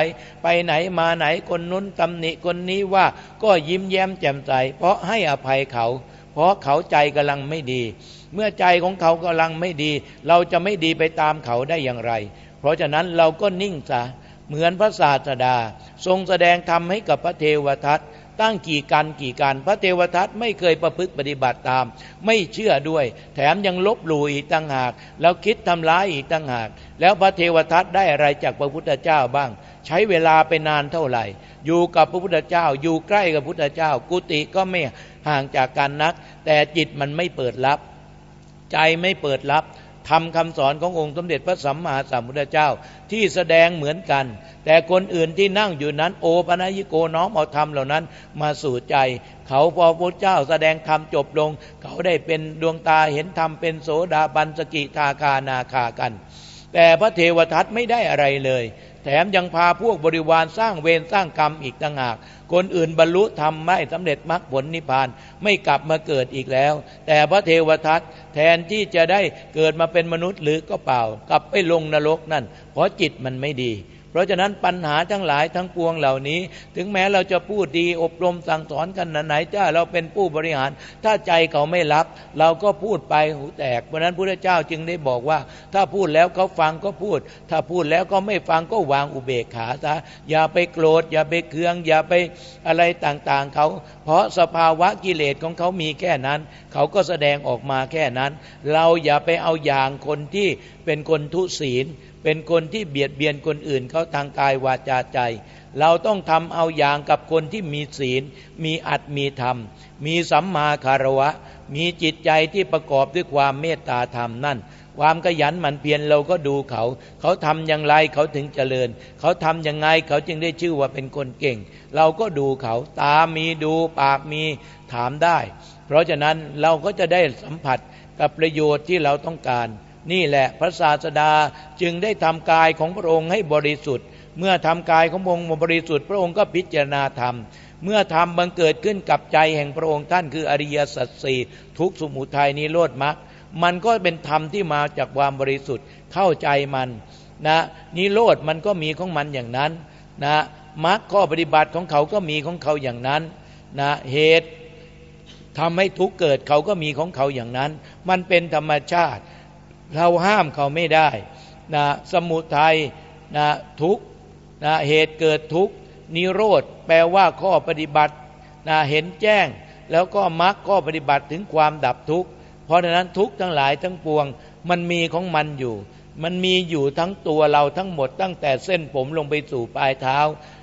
S1: ไปไหนมาไหนคนนู้นตำหนิคนนี้ว่าก็ยิ้มแย้มแจ่มใส เพราะให้อภัยเขา เพราะเขาใจกำลังไม่ดี เมื่อใจของเขากำลังไม่ดี เราจะไม่ดีไปตามเขาได้อย่างไร เพราะฉะนั้นเราก็นิ่งซะ เหมือนพระศาสดา ทรงแสดงธรรมให้กับพระเทวทัตตั้งกี่กันกี่การพระเทวทัตไม่เคยประพฤติปฏิบัติตาม ไม่เชื่อด้วย แถมยังลบหลู่อีกต่างหาก แล้วคิดทำร้ายอีกต่างหาก แล้วพระเทวทัตได้อะไรจากพระพุทธเจ้าบ้าง ใช้เวลาไปนานเท่าไหร่ อยู่กับพระพุทธเจ้า อยู่ใกล้กับพระพุทธเจ้า กุฏิก็ไม่ห่างจากกันนัก แต่จิตมันไม่เปิดรับ ใจไม่เปิดรับ ทำคำสอนขององค์สมเด็จพระสัมมาสัมพุทธเจ้าที่แสดงเหมือนกัน แต่คนอื่นที่นั่งอยู่นั้นโอปัญิโกน้อมเอาธรรมเหล่านั้นมาสู่ใจ เขาพอพระเจ้าแสดงธรรมจบลง เขาได้เป็นดวงตาเห็นธรรมเป็นโสดาบันสกิทาคานาคากัน แต่พระเทวทัตไม่ได้อะไรเลย แถมยังพาพวกบริวารสร้างเวรสร้างกรรมอีกต่างหาก คนอื่นบรรลุธรรมไม่สำเร็จมรรคผลนิพพานไม่กลับมาเกิดอีกแล้ว แต่พระเทวทัตแทนที่จะได้เกิดมาเป็นมนุษย์หรือก็เปล่า กลับไปลงนรกนั่นเพราะจิตมันไม่ดี เพราะฉะนั้นปัญหาทั้งหลายทั้งปวงเหล่านี้ ถึงแม้เราจะพูดดีอบรมสั่งสอนกันไหนจ้าเราเป็นผู้บริหาร ถ้าใจเขาไม่รับ เราก็พูดไปหูแตก เพราะนั้นพระเจ้าจึงได้บอกว่า ถ้าพูดแล้วเขาฟังก็พูด ถ้าพูดแล้วก็ไม่ฟังก็วางอุเบกขาซะอย่าไปโกรธ อย่าไปเคือง อย่าไปอะไรต่างๆเขา เพราะสภาวะกิเลสของเขามีแค่นั้น เขาก็แสดงออกมาแค่นั้น เราอย่าไปเอาอย่างคนที่เป็นคนทุศีล เป็นคนที่เบียดเบียนคนอื่นเขาทางกายวาจาใจ เราต้องทำเอาอย่างกับคนที่มีศีล มีอัตมีธรรม มีสัมมาคารวะ มีจิตใจที่ประกอบด้วยความเมตตาธรรมนั่น ความขยันหมั่นเพียรเราก็ดูเขา เขาทำอย่างไรเขาถึงเจริญ เขาทำยังไงเขาจึงได้ชื่อว่าเป็นคนเก่ง เราก็ดูเขาตามีดูปากมีถามได้ เพราะฉะนั้นเราก็จะได้สัมผัสกับประโยชน์ที่เราต้องการ นี่แหละพระศาสดาจึงได้ทำกายของพระองค์ให้บริสุทธิ์ เมื่อทำกายของพระองค์บริสุทธิ์พระองค์ก็พิจารณาธรรม เมื่อธรรมบังเกิดขึ้นกับใจแห่งพระองค์ท่านคืออริยสัจสี่ทุกสมุทัยนิโรธมรรคมันก็เป็นธรรมที่มาจากความบริสุทธิ์เข้าใจมันนะนิโรธมันก็มีของมันอย่างนั้นนะมรรคข้อปฏิบัติของเขาก็มีของเขาอย่างนั้นนะเหตุทำให้ทุกเกิดเขาก็มีของเขาอย่างนั้น มันเป็นธรรมชาติ เราห้ามเขาไม่ได้นะสมุทัยนะทุกนะเหตุเกิดทุกนิโรธแปลว่าข้อปฏิบัตินะเห็นแจ้ง แล้วก็มรรคข้อปฏิบัติถึงความดับทุกข์เพราะฉะนั้นทุกทั้งหลายทั้งปวง มันมีของมันอยู่ มันมีอยู่ทั้งตัวเราทั้งหมดตั้งแต่เส้นผมลงไปสู่ปลายเท้า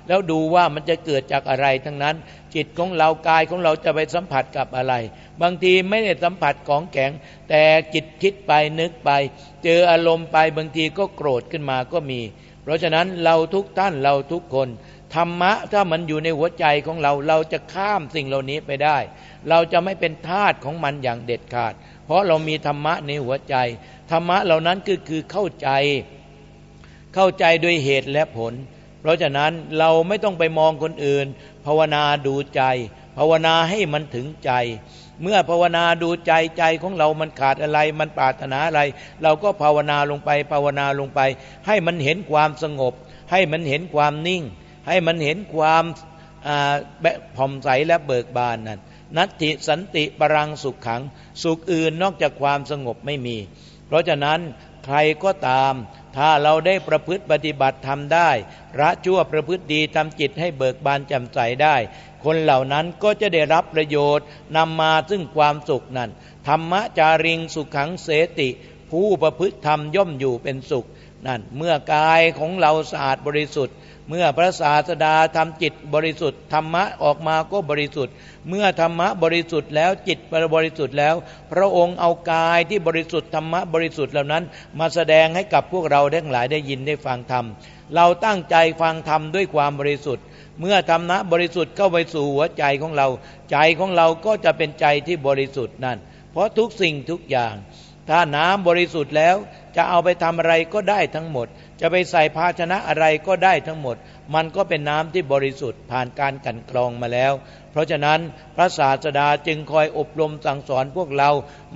S1: แล้วดูว่ามันจะเกิดจากอะไรทั้งนั้น จิตของเรากายของเราจะไปสัมผัสกับอะไร บางทีไม่ได้สัมผัสของแข็ง แต่จิตคิดไปนึกไป เจออารมณ์ไปบางทีก็โกรธขึ้นมาก็มี เพราะฉะนั้นเราทุกท่านเราทุกคนธรรมะถ้ามันอยู่ในหัวใจของเราเราจะข้ามสิ่งเหล่านี้ไปได้ เราจะไม่เป็นทาสของมันอย่างเด็ดขาด เพราะเรามีธรรมะในหัวใจ ธรรมะเหล่านั้นคือคือเข้าใจ เข้าใจโดยเหตุและผล เพราะฉะนั้นเราไม่ต้องไปมองคนอื่น ภาวนาดูใจ ภาวนาให้มันถึงใจ เมื่อภาวนาดูใจใจของเรามันขาดอะไร มันปรารถนาอะไร เราก็ภาวนาลงไป ภาวนาลงไป ให้มันเห็นความสงบ ให้มันเห็นความนิ่ง ให้มันเห็นความผ่องใสและเบิกบานนั่น นัตติสันติปรังสุขขัง สุขอื่นนอกจากความสงบไม่มี เพราะฉะนั้นใครก็ตาม ถ้าเราได้ประพฤติปฏิบัติทำได้ระชั่วประพฤติดีทำจิตให้เบิกบานแจ่มใสได้ คนเหล่านั้นก็จะได้รับประโยชน์นำมาซึ่งความสุขนั้น ธรรมจาริงสุขขังเสติ ผู้ประพฤติธรรมย่อมอยู่เป็นสุขนั่นเมื่อกายของเราสะอาดบริสุทธิ์ เมื่อพระศาสดาทำจิตบริสุทธิ์ธรรมะออกมาก็บริสุทธิ์ เมื่อธรรมะบริสุทธิ์แล้วจิตบริสุทธิ์แล้ว พระองค์เอากายที่บริสุทธิ์ธรรมะบริสุทธิ์เหล่านั้น มาแสดงให้กับพวกเราทั้งหลายได้ยินได้ฟังธรรมเราตั้งใจฟังธรรมด้วยความบริสุทธิ์ เมื่อธรรมะบริสุทธิ์เข้าไปสู่หัวใจของเรา ใจของเราก็จะเป็นใจที่บริสุทธิ์นั่น เพราะทุกสิ่งทุกอย่าง ถ้าน้ำบริสุทธิ์แล้ว จะเอาไปทำอะไรก็ได้ทั้งหมด จะไปใส่ภาชนะอะไรก็ได้ทั้งหมด มันก็เป็นน้ำที่บริสุทธิ์ผ่านการกันกรองมาแล้ว เพราะฉะนั้นพระศาสดาจึงคอยอบรมสั่งสอนพวกเรา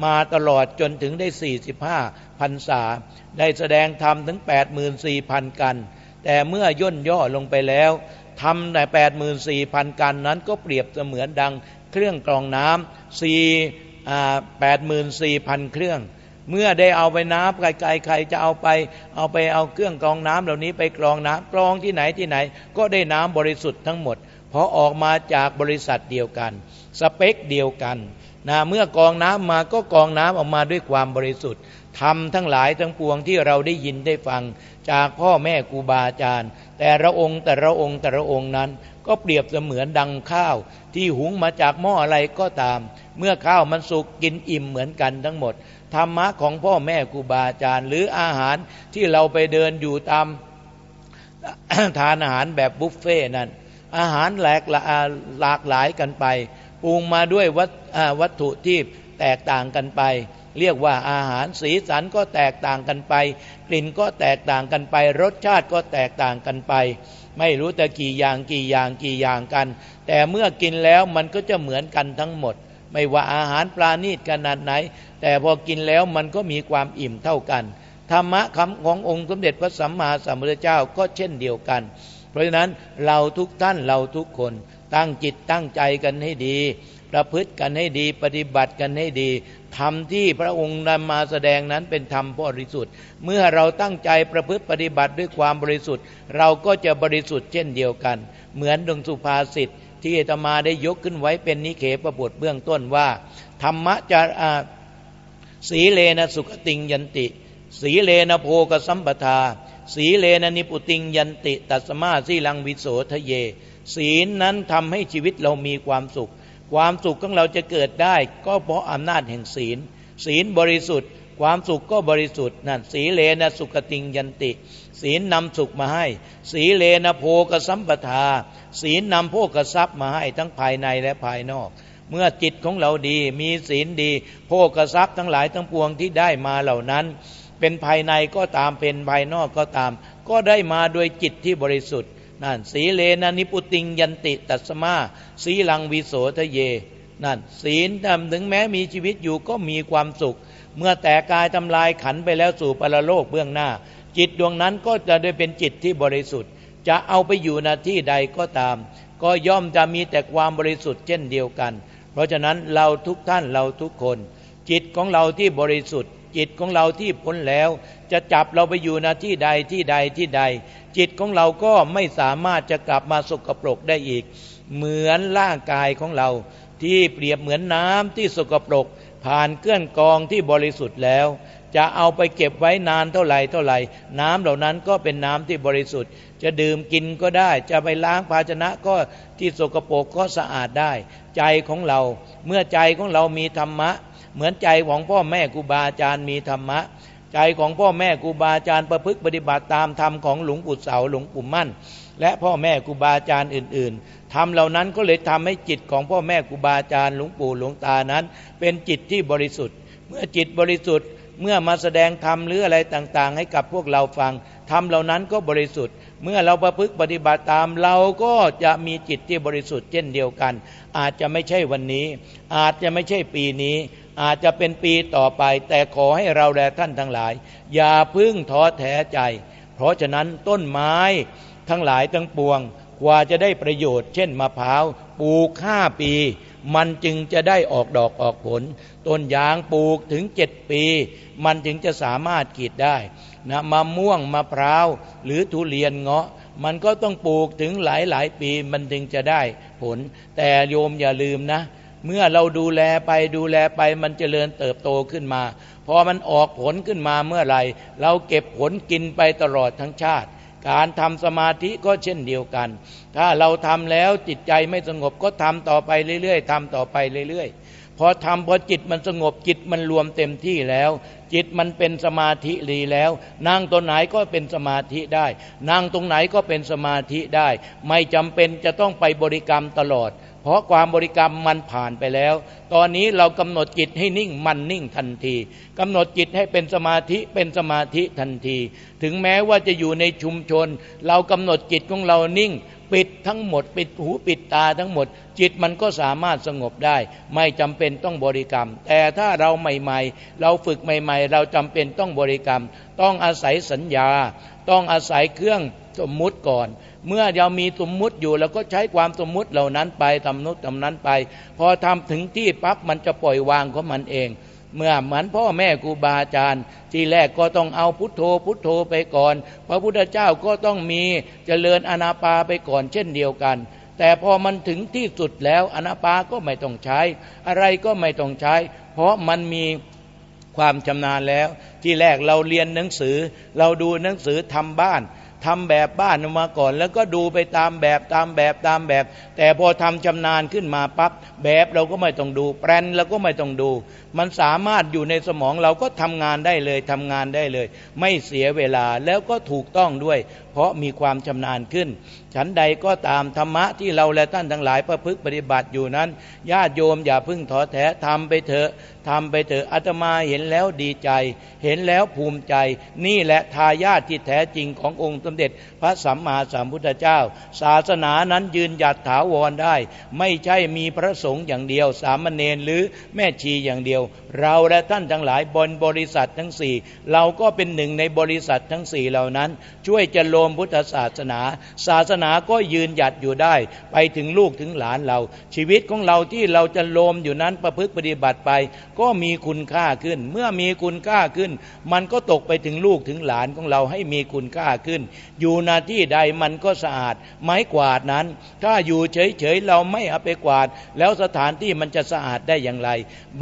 S1: มาตลอดจนถึงได้ 45พรรษา ได้แสดงธรรมถึง 84,000 กัน แต่เมื่อย่นย่อลงไปแล้วทำในแปดหมื่นสี่พันกันนั้นก็เปรียบเสมือนดังเครื่องกรองน้ำสี่แปดหมื่นสี่พันเครื่อง เมื่อได้เอาไปน้ำไกลๆใครจะเอาไป เอาไปเอาเครื่องกรองน้ำเหล่านี้ไปกรองน้ำกรองที่ไหนที่ไหน ก็ได้น้ำบริสุทธิ์ทั้งหมดเพราะออกมาจากบริษัทเดียวกัน สเปคเดียวกันนะเมื่อกองน้ำมาก็กองน้ำออกมาด้วยความบริสุทธิ์ ทำทั้งหลายทั้งปวงที่เราได้ยินได้ฟัง จากพ่อแม่ครูบาอาจารย์ แต่ละองค์แต่ละองค์แต่ละองค์นั้น ก็เปรียบเสมือนดังข้าว ที่หุงมาจากหม้ออะไรก็ตาม เมื่อข้าวมันสุกกินอิ่มเหมือนกันทั้งหมดธรรมะของพ่อแม่ครูบาอาจารย์ หรืออาหารที่เราไปเดินอยู่ตามทานอาหารแบบบุฟเฟ่นั้นอาหารหลากหลากหลายกันไปปรุงมาด้วยวัตวัตถุที่ แตกต่างกันไป เรียกว่าอาหารสีสันก็แตกต่างกันไป กลิ่นก็แตกต่างกันไป รสชาติก็แตกต่างกันไป ไม่รู้แต่กี่อย่างกี่อย่างกี่อย่างกัน แต่เมื่อกินแล้วมันก็จะเหมือนกันทั้งหมด ไม่ว่าอาหารปลาณีตขนาดไหน แต่พอกินแล้วมันก็มีความอิ่มเท่ากันธรรมะคำขององค์สมเด็จพระสัมมาสัมพุทธเจ้าก็เช่นเดียวกัน เพราะฉะนั้นเราทุกท่านเราทุกคนตั้งจิตตั้งใจกันให้ดี ประพฤติกันให้ดีปฏิบัติกันให้ดีธรรมที่พระองค์นำมาแสดงนั้นเป็นธรรมบริสุทธิ์ เมื่อเราตั้งใจประพฤติปฏิบัติด้วยความบริสุทธิ์ เราก็จะบริสุทธิ์เช่นเดียวกัน เหมือนดังสุภาษิตที่อาตมาได้ยกขึ้นไว้เป็นนิเขปบทเบื้องต้นว่า ธรรมะจะสีเลนะสุคะติงยันติ สีเลนะโภคะสัมปะทา สีเลนะนิพพุติงยันติ ตัสมาสีลังวิโสทะเย ศีลนั้นทำให้ชีวิตเรามีความสุข ความสุขของเราจะเกิดได้ ก็เพราะอำนาจแห่งศีล ศีลบริสุทธิ์ ความสุขก็บริสุทธิ์นั่นสีเลนะสุขติงยันติ ศีลนำสุขมาให้ สีเลนะโพกสัมปทา ศีลนำโภกทรัพย์มาให้ทั้งภายในและภายนอก เมื่อจิตของเราดีมีศีลดี โภกทรัพย์ทั้งหลายทั้งปวงที่ได้มาเหล่านั้น เป็นภายในก็ตามเป็นภายนอกก็ตาม ก็ได้มาโดยจิตที่บริสุทธิ์ นั่นสีเลนะนิปุติงยันติตัสมาสีลังวิโสทะเย นั่นศีลทำถึงแม้มีชีวิตอยู่ก็มีความสุข เมื่อแต่กายทำลายขันไปแล้วสู่ปรโลกเบื้องหน้า จิตดวงนั้นก็จะได้เป็นจิตที่บริสุทธิ์ จะเอาไปอยู่ณที่ใดก็ตาม ก็ย่อมจะมีแต่ความบริสุทธิ์เช่นเดียวกัน เพราะฉะนั้นเราทุกท่านเราทุกคน จิตของเราที่บริสุทธิ์ จิตของเราที่พ้นแล้ว จะจับเราไปอยู่ณที่ใดที่ใดที่ใด จิตของเราก็ไม่สามารถจะกลับมาสกปรกได้อีก เหมือนร่างกายของเรา ที่เปรียบเหมือนน้ำที่สกปรก ผ่านเกลื่อนกองที่บริสุทธิ์แล้ว จะเอาไปเก็บไว้นานเท่าไหร่เท่าไหร่ น้ำเหล่านั้นก็เป็นน้ำที่บริสุทธิ์ จะดื่มกินก็ได้ จะไปล้างภาชนะก็ที่สกปรกก็สะอาดได้ ใจของเรา เมื่อใจของเรามีธรรมะ เหมือนใจของพ่อแม่ครูบาอาจารย์มีธรรมะ ใจของพ่อแม่ครูบาอาจารย์ประพฤติปฏิบัติตามธรรมของหลวงปู่เสาหลวงปู่มั่น และพ่อแม่ครูบาอาจารย์อื่น ๆทำเหล่านั้นก็เลยทำให้จิตของพ่อแม่ครูบาอาจารย์หลวงปู่หลวงตานั้น เป็นจิตที่บริสุทธิ์ เมื่อจิตบริสุทธิ์เมื่อมาแสดงธรรมหรืออะไรต่างๆ ให้กับพวกเราฟังธรรมเหล่านั้นก็บริสุทธิ์ เมื่อเราประพฤติปฏิบัติตามเราก็จะมีจิตที่บริสุทธิ์เช่นเดียวกัน อาจจะไม่ใช่วันนี้ อาจจะไม่ใช่ปีนี้ อาจจะเป็นปีต่อไป แต่ขอให้เราและท่านทั้งหลาย อย่าพึ่งท้อแท้ใจ เพราะฉะนั้นต้นไม้ทั้งหลายทั้งปวง กว่าจะได้ประโยชน์ เช่นมะพร้าวปลูกห้าปี มันจึงจะได้ออกดอกออกผล ต้นยางปลูกถึงเจ็ดปี มันจึงจะสามารถกีดได้นะมะม่วงมะพร้าวหรือทุเรียนเงาะมันก็ต้องปลูกถึงหลายหลายปีมันจึงจะได้ผล แต่โยมอย่าลืมนะ เมื่อเราดูแลไปดูแลไปมันเจริญเติบโตขึ้นมา พอมันออกผลขึ้นมาเมื่อไหร่ เราเก็บผลกินไปตลอดทั้งชาติ การทำสมาธิก็เช่นเดียวกัน ถ้าเราทำแล้วจิตใจไม่สงบก็ทำต่อไปเรื่อยๆทำต่อไปเรื่อยๆ พอทำพอจิตมันสงบจิตมันรวมเต็มที่แล้ว จิตมันเป็นสมาธิรีแล้ว นั่งตรงไหนก็เป็นสมาธิได้ นั่งตรงไหนก็เป็นสมาธิได้ ไม่จำเป็นจะต้องไปบริกรรมตลอด เพราะความบริกรรมมันผ่านไปแล้ว ตอนนี้เรากำหนดจิตให้นิ่งมันนิ่งทันทีกำหนดจิตให้เป็นสมาธิเป็นสมาธิทันที ถึงแม้ว่าจะอยู่ในชุมชน เรากำหนดจิตของเรานิ่ง ปิดทั้งหมด ปิดหูปิดตาทั้งหมด จิตมันก็สามารถสงบได้ ไม่จำเป็นต้องบริกรรม แต่ถ้าเราใหม่ๆ เราฝึกใหม่ ๆ เราจำเป็นต้องบริกรรม ต้องอาศัยสัญญา ต้องอาศัยเครื่องสมมุติก่อน เมื่อเรามีสมมุติอยู่เราก็ใช้ความสมมุติเหล่านั้นไปทำนุษทำนั้นไป พอทำถึงที่ปั๊บมันจะปล่อยวางของมันเอง เมื่อเหมือนพ่อแม่ครูบาอาจารย์ ที่แรกก็ต้องเอาพุทโธพุทโธไปก่อน พระพุทธเจ้าก็ต้องมีจเจริญอนาปาไปก่อนเช่นเดียวกันแต่พอมันถึงที่สุดแล้วอนาปาก็ไม่ต้องใช้ อะไรก็ไม่ต้องใช้ เพราะมันมีความชำนาญแล้ว ที่แรกเราเรียนหนังสือ เราดูหนังสือทำบ้าน ทำแบบบ้านมาก่อน แล้วก็ดูไปตามแบบตามแบบตามแบบ แต่พอทำชำนาญขึ้นมาปั๊บแบบเราก็ไม่ต้องดู แปลนเราก็ไม่ต้องดู มันสามารถอยู่ในสมองเราก็ทำงานได้เลยทำงานได้เลย ไม่เสียเวลาแล้วก็ถูกต้องด้วย เพราะมีความชำนาญขึ้น ฉันใดก็ตามธรรมะที่เราและท่านทั้งหลายประพฤติปฏิบัติอยู่นั้นญาติโยมอย่าพึ่งท้อแท้ทำไปเถอะทำไปเถอะอาตมาเห็นแล้วดีใจ เห็นแล้วภูมิใจ นี่แหละทายาทที่แท้จริงขององค์สมเด็จพระสัมมาสัมพุทธเจ้า ศาสนานั้นยืนหยัดถาวรได้ ไม่ใช่มีพระสงฆ์อย่างเดียว สามเณรหรือแม่ชีอย่างเดียว เราและท่านทั้งหลายบนบริษัททั้งสี่เราก็เป็นหนึ่งในบริษัททั้งสี่เหล่านั้น ช่วยจะโลมพุทธศาสนา ศาสนานาก็ยืนหยัดอยู่ได้ ไปถึงลูกถึงหลานเรา ชีวิตของเราที่เราจะโลมอยู่นั้นประพฤติปฏิบัติไป ก็มีคุณค่าขึ้น เมื่อมีคุณค่าขึ้น มันก็ตกไปถึงลูกถึงหลานของเราให้มีคุณค่าขึ้น อยู่นาที่ใดมันก็สะอาด ไม้กวาดนั้น ถ้าอยู่เฉยๆเราไม่เอาไปกวาด แล้วสถานที่มันจะสะอาดได้อย่างไร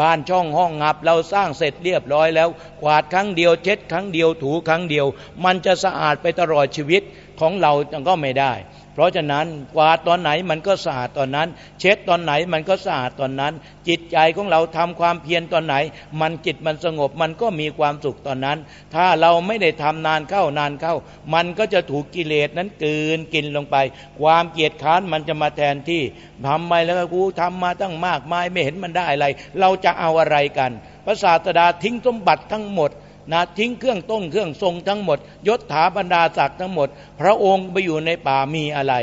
S1: บ้านช่องห้องงับเราสร้างเสร็จเรียบร้อยแล้ว กวาดครั้งเดียวเช็ดครั้งเดียวถูครั้งเดียว มันจะสะอาดไปตลอดชีวิต ของเราก็ไม่ได้ เพราะฉะนั้นกวาดตอนไหนมันก็สะอาดตอนนั้น เช็ดตอนไหนมันก็สะอาดตอนนั้น จิตใจของเราทำความเพียรตอนไหน มันจิตมันสงบมันก็มีความสุขตอนนั้น ถ้าเราไม่ได้ทำนานเข้านานเข้า มันก็จะถูกกิเลสนั้นกืนกินลงไป ความเกียดค้านมันจะมาแทนที่ทำไปแล้วกูทำมาตั้งมากมายไม่เห็นมันได้อะไร เราจะเอาอะไรกันพระศาสดาทิ้งสมบัติทั้งหมด นะทิ้งเครื่องต้นเครื่องทรงทั้งหมด ยศถาบรรดาศักดิ์ทั้งหมด พระองค์ไปอยู่ในป่ามีอะไร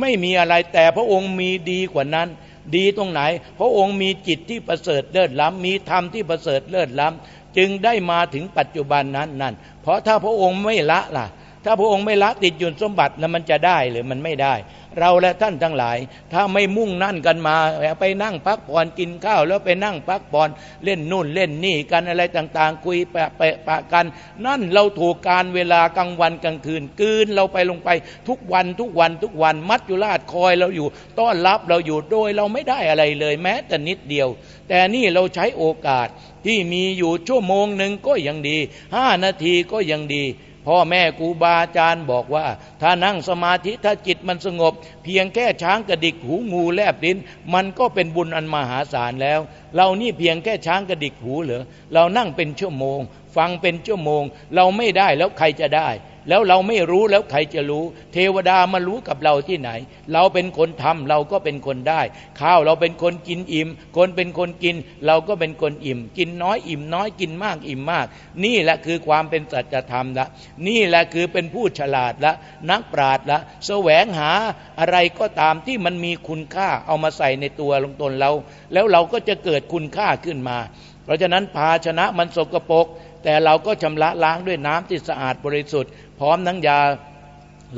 S1: ไม่มีอะไรแต่พระองค์มีดีกว่านั้น ดีตรงไหน พระองค์มีจิตที่ประเสริฐเลิศล้ำมีธรรมที่ประเสริฐเลิศล้ำจึงได้มาถึงปัจจุบันนั้นนั่นเพราะถ้าพระองค์ไม่ละล่ะ ถ้าพระองค์ไม่ละติดยุนสมบัติแล้วมันจะได้หรือมันไม่ได้ เราและท่านทั้งหลาย ถ้าไม่มุ่งนั่นกันมาไปนั่งพักผ่อนกินข้าว แล้วไปนั่งพักผ่อนเล่นนู่นเล่นนี่กันอะไรต่างๆ คุยแปะปะปะกัน นั่นเราถูกการเวลากลางวันกลางคืนกืนเราไปลงไปทุกวันทุกวันทุกวันมัจจุราชคอยเราอยู่ ต้อนรับเราอยู่โดยเราไม่ได้อะไรเลยแม้แต่นิดเดียว แต่นี่เราใช้โอกาสที่มีอยู่ชั่วโมงหนึ่งก็ยังดีห้านาทีก็ยังดี พ่อแม่ครูบาอาจารย์บอกว่า ถ้านั่งสมาธิถ้าจิตมันสงบ เพียงแค่ช้างกระดิกหูงูแลบลิ้น มันก็เป็นบุญอันมหาศาลแล้ว เรานี่เพียงแค่ช้างกระดิกหูเหรอเรานั่งเป็นชั่วโมง ฟังเป็นชั่วโมง เราไม่ได้แล้วใครจะได้ แล้วเราไม่รู้แล้วใครจะรู้ เทวดามารู้กับเราที่ไหน เราเป็นคนทำเราก็เป็นคนได้ ข้าวเราเป็นคนกินอิ่ม คนเป็นคนกิน เราก็เป็นคนอิ่ม กินน้อยอิ่มน้อยกินมากอิ่มมาก นี่แหละคือความเป็นสัจธรรมละ นี่แหละคือเป็นผู้ฉลาดละ นักปราชญ์ละ แสวงหาอะไรก็ตามที่มันมีคุณค่าเอามาใส่ในตัวลงตนเรา แล้วเราก็จะเกิดคุณค่าขึ้นมา เพราะฉะนั้นภาชนะมันสกรปรก แต่เราก็ชำระล้างด้วยน้ำที่สะอาดบริสุทธิ์ พร้อมทั้งยา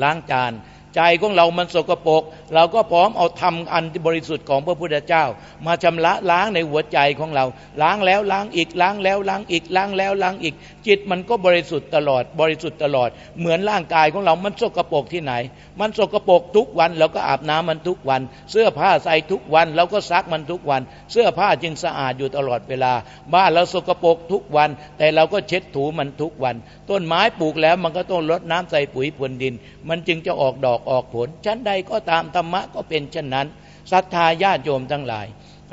S1: ล้างจาน ใจของเรามันสกปรกเราก็พร้อมเอาทำอันบริสุทธิ์ของพระพุทธเจ้า มาชำระล้างในหัวใจของเรา ล้างแล้วล้างอีกล้างแล้วล้างอีกล้างแล้วล้างอีก จิตมันก็บริสุทธิ์ตลอด บริสุทธิ์ตลอด เหมือนร่างกายของเรา มันสกปรกที่ไหน มันสกปรกทุกวันเราก็อาบน้ำมันทุกวัน เสื้อผ้าใส่ทุกวันเราก็ซักมันทุกวัน เสื้อผ้าจึงสะอาดอยู่ตลอดเวลา บ้านเราสกปรกทุกวัน แต่เราก็เช็ดถูมันทุกวัน ต้นไม้ปลูกแล้วมันก็ต้องรดน้ำใส่ปุ๋ยพรวนดิน มันจึงจะออกดอกออกผล ชั้นใดก็ตามธรรมะก็เป็นเช่นนั้นศรัทธาญาติโยมทั้งหลาย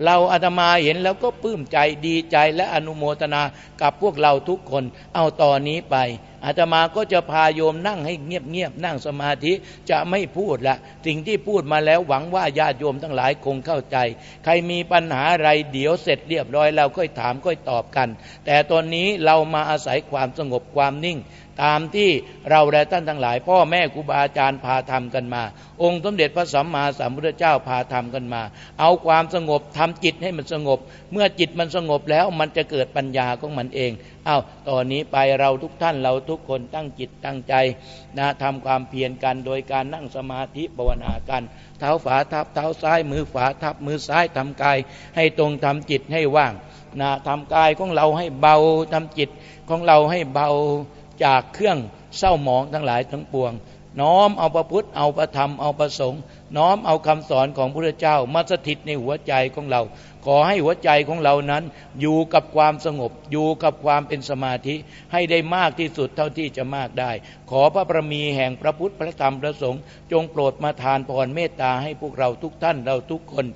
S1: เราอาตมาเห็นแล้วก็ปลื้มใจดีใจและอนุโมทนากับพวกเราทุกคนเอาตอนนี้ไปอาตมาก็จะพาโยมนั่งให้เงียบๆนั่งสมาธิจะไม่พูดละสิ่งที่พูดมาแล้วหวังว่าญาติโยมทั้งหลายคงเข้าใจ ใครมีปัญหาอะไรเดี๋ยวเสร็จเรียบร้อยเราค่อยถามค่อยตอบกัน แต่ตอนนี้เรามาอาศัยความสงบความนิ่ง ตามที่เราและท่านทั้งหลาย พ่อแม่ครูบาอาจารย์พาทำกันมา องค์สมเด็จพระสัมมาสัมพุทธเจ้าพาทำกันมา เอาความสงบทำจิตให้มันสงบ เมื่อจิตมันสงบแล้วมันจะเกิดปัญญาของมันเองเอาตอนนี้ไปเราทุกท่านเราทุกคนตั้งจิตตั้งใจนะทำความเพียรกันโดยการนั่งสมาธิภาวนากัน เท้าฝาทับเท้าซ้าย มือฝาทับมือซ้ายทำกาย ให้ตรงทำจิตให้ว่างนะทำกายของเราให้เบาทำจิตของเราให้เบา จากเครื่องเศร้าหมองทั้งหลายทั้งปวง น้อมเอาประพุทธเอาประธรรมเอาประสงค์น้อมเอาคำสอนของพระเจ้ามาสถิตในหัวใจของเรา ขอให้หัวใจของเรานั้น อยู่กับความสงบ อยู่กับความเป็นสมาธิให้ได้มากที่สุดเท่าที่จะมากได้ ขอพระประมีแห่งพระพุทธพระธรรมพระสงฆ์จงโปรดมาทานพรเมตตาให้พวกเราทุกท่านเราทุกคน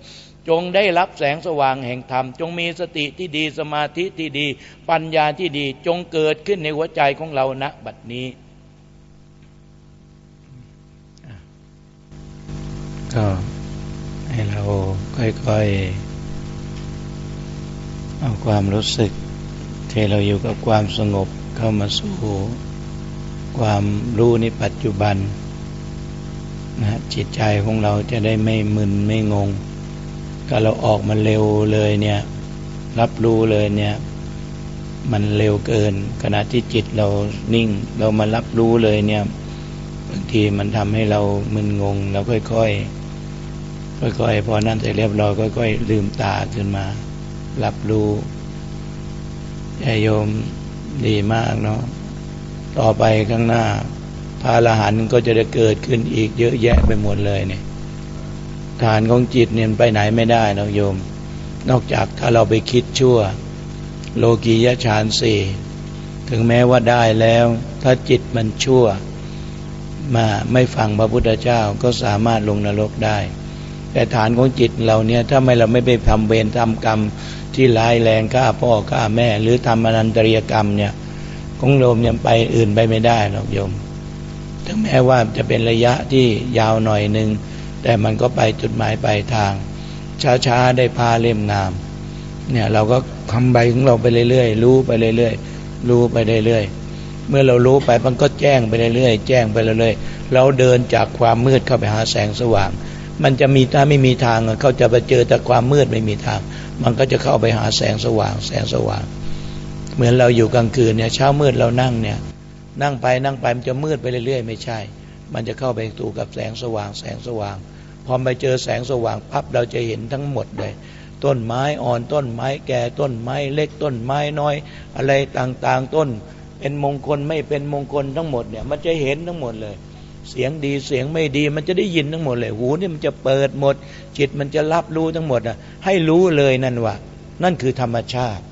S1: จงได้รับแสงสว่างแห่งธรรม จงมีสติที่ดีสมาธิที่ดี ปัญญาที่ดีจงเกิดขึ้นในหัวใจของเราณบัดนี้ก็ให้เราค่อยๆ เอาความรู้สึก ที่เราอยู่กับความสงบเข้ามาสู่ความรู้ในปัจจุบันนะจิตใจของเราจะได้ไม่มึนไม่งง ก็เราออกมาเร็วเลยเนี่ย รับรู้เลยเนี่ย มันเร็วเกิน ขณะที่จิตเรานิ่ง เรามารับรู้เลยเนี่ยบางทีมันทำให้เรามึนงง เราค่อยๆค่อยๆพอนั่นเสร็จเรียบร้อยค่อยๆลืมตาขึ้นมา รับรู้ใจโยมดีมากเนาะต่อไปข้างหน้าพระอรหันต์ก็จะได้เกิดขึ้นอีกเยอะแยะไปหมดเลยเนี่ย ฐานของจิตเนี่ยไปไหนไม่ได้นะโยม นอกจากถ้าเราไปคิดชั่ว โลกียฌานสี่ถึงแม้ว่าได้แล้ว ถ้าจิตมันชั่ว มาไม่ฟังพระพุทธเจ้าก็สามารถลงนรกได้ แต่ฐานของจิตเราเนี่ยถ้าไม่เราไม่ไปทำเวรทำกรรมที่ร้ายแรงฆ่าพ่อฆ่าแม่ หรือทำอนันตริยกรรมเนี่ยของโยมยังไปอื่นไปไม่ได้หรอกโยม ถึงแม้ว่าจะเป็นระยะที่ยาวหน่อยหนึ่ง แต่มันก็ไปจุดหมายปลายทาง ช้าๆได้พาเล่มงาม เนี่ยเราก็ทำใบของเราไปเรื่อยๆรู้ไปเรื่อยๆรู้ไปเรื่อยๆเมื่อเรารู้ไปมันก็แจ้งไปเรื่อยๆแจ้งไปเรื่อยๆเราเดินจากความมืดเข้าไปหาแสงสว่าง มันจะมีถ้าไม่มีทางเขาจะไปเจอแต่ความมืดไม่มีทาง มันก็จะเข้าไปหาแสงสว่าง แสงสว่าง เหมือนเราอยู่กลางคืนเนี่ยเช้ามืดเรานั่งเนี่ยนั่งไปนั่งไปมันจะมืดไปเรื่อยๆ ไม่ใช่ มันจะเข้าไปสู่กับแสงสว่าง แสงสว่าง พอไปเจอแสงสว่างพับเราจะเห็นทั้งหมดเลย ต้นไม้อ่อนต้นไม้แก่ต้นไม้เล็กต้นไม้น้อย อะไรต่างๆ ต้น เป็นมงคลไม่เป็นมงคลทั้งหมดเนี่ย มันจะเห็นทั้งหมดเลย เสียงดีเสียงไม่ดี มันจะได้ยินทั้งหมดเลย หูนี่มันจะเปิดหมด จิตมันจะรับรู้ทั้งหมดอะให้รู้เลยนั่นว่า นั่นคือธรรมชาติ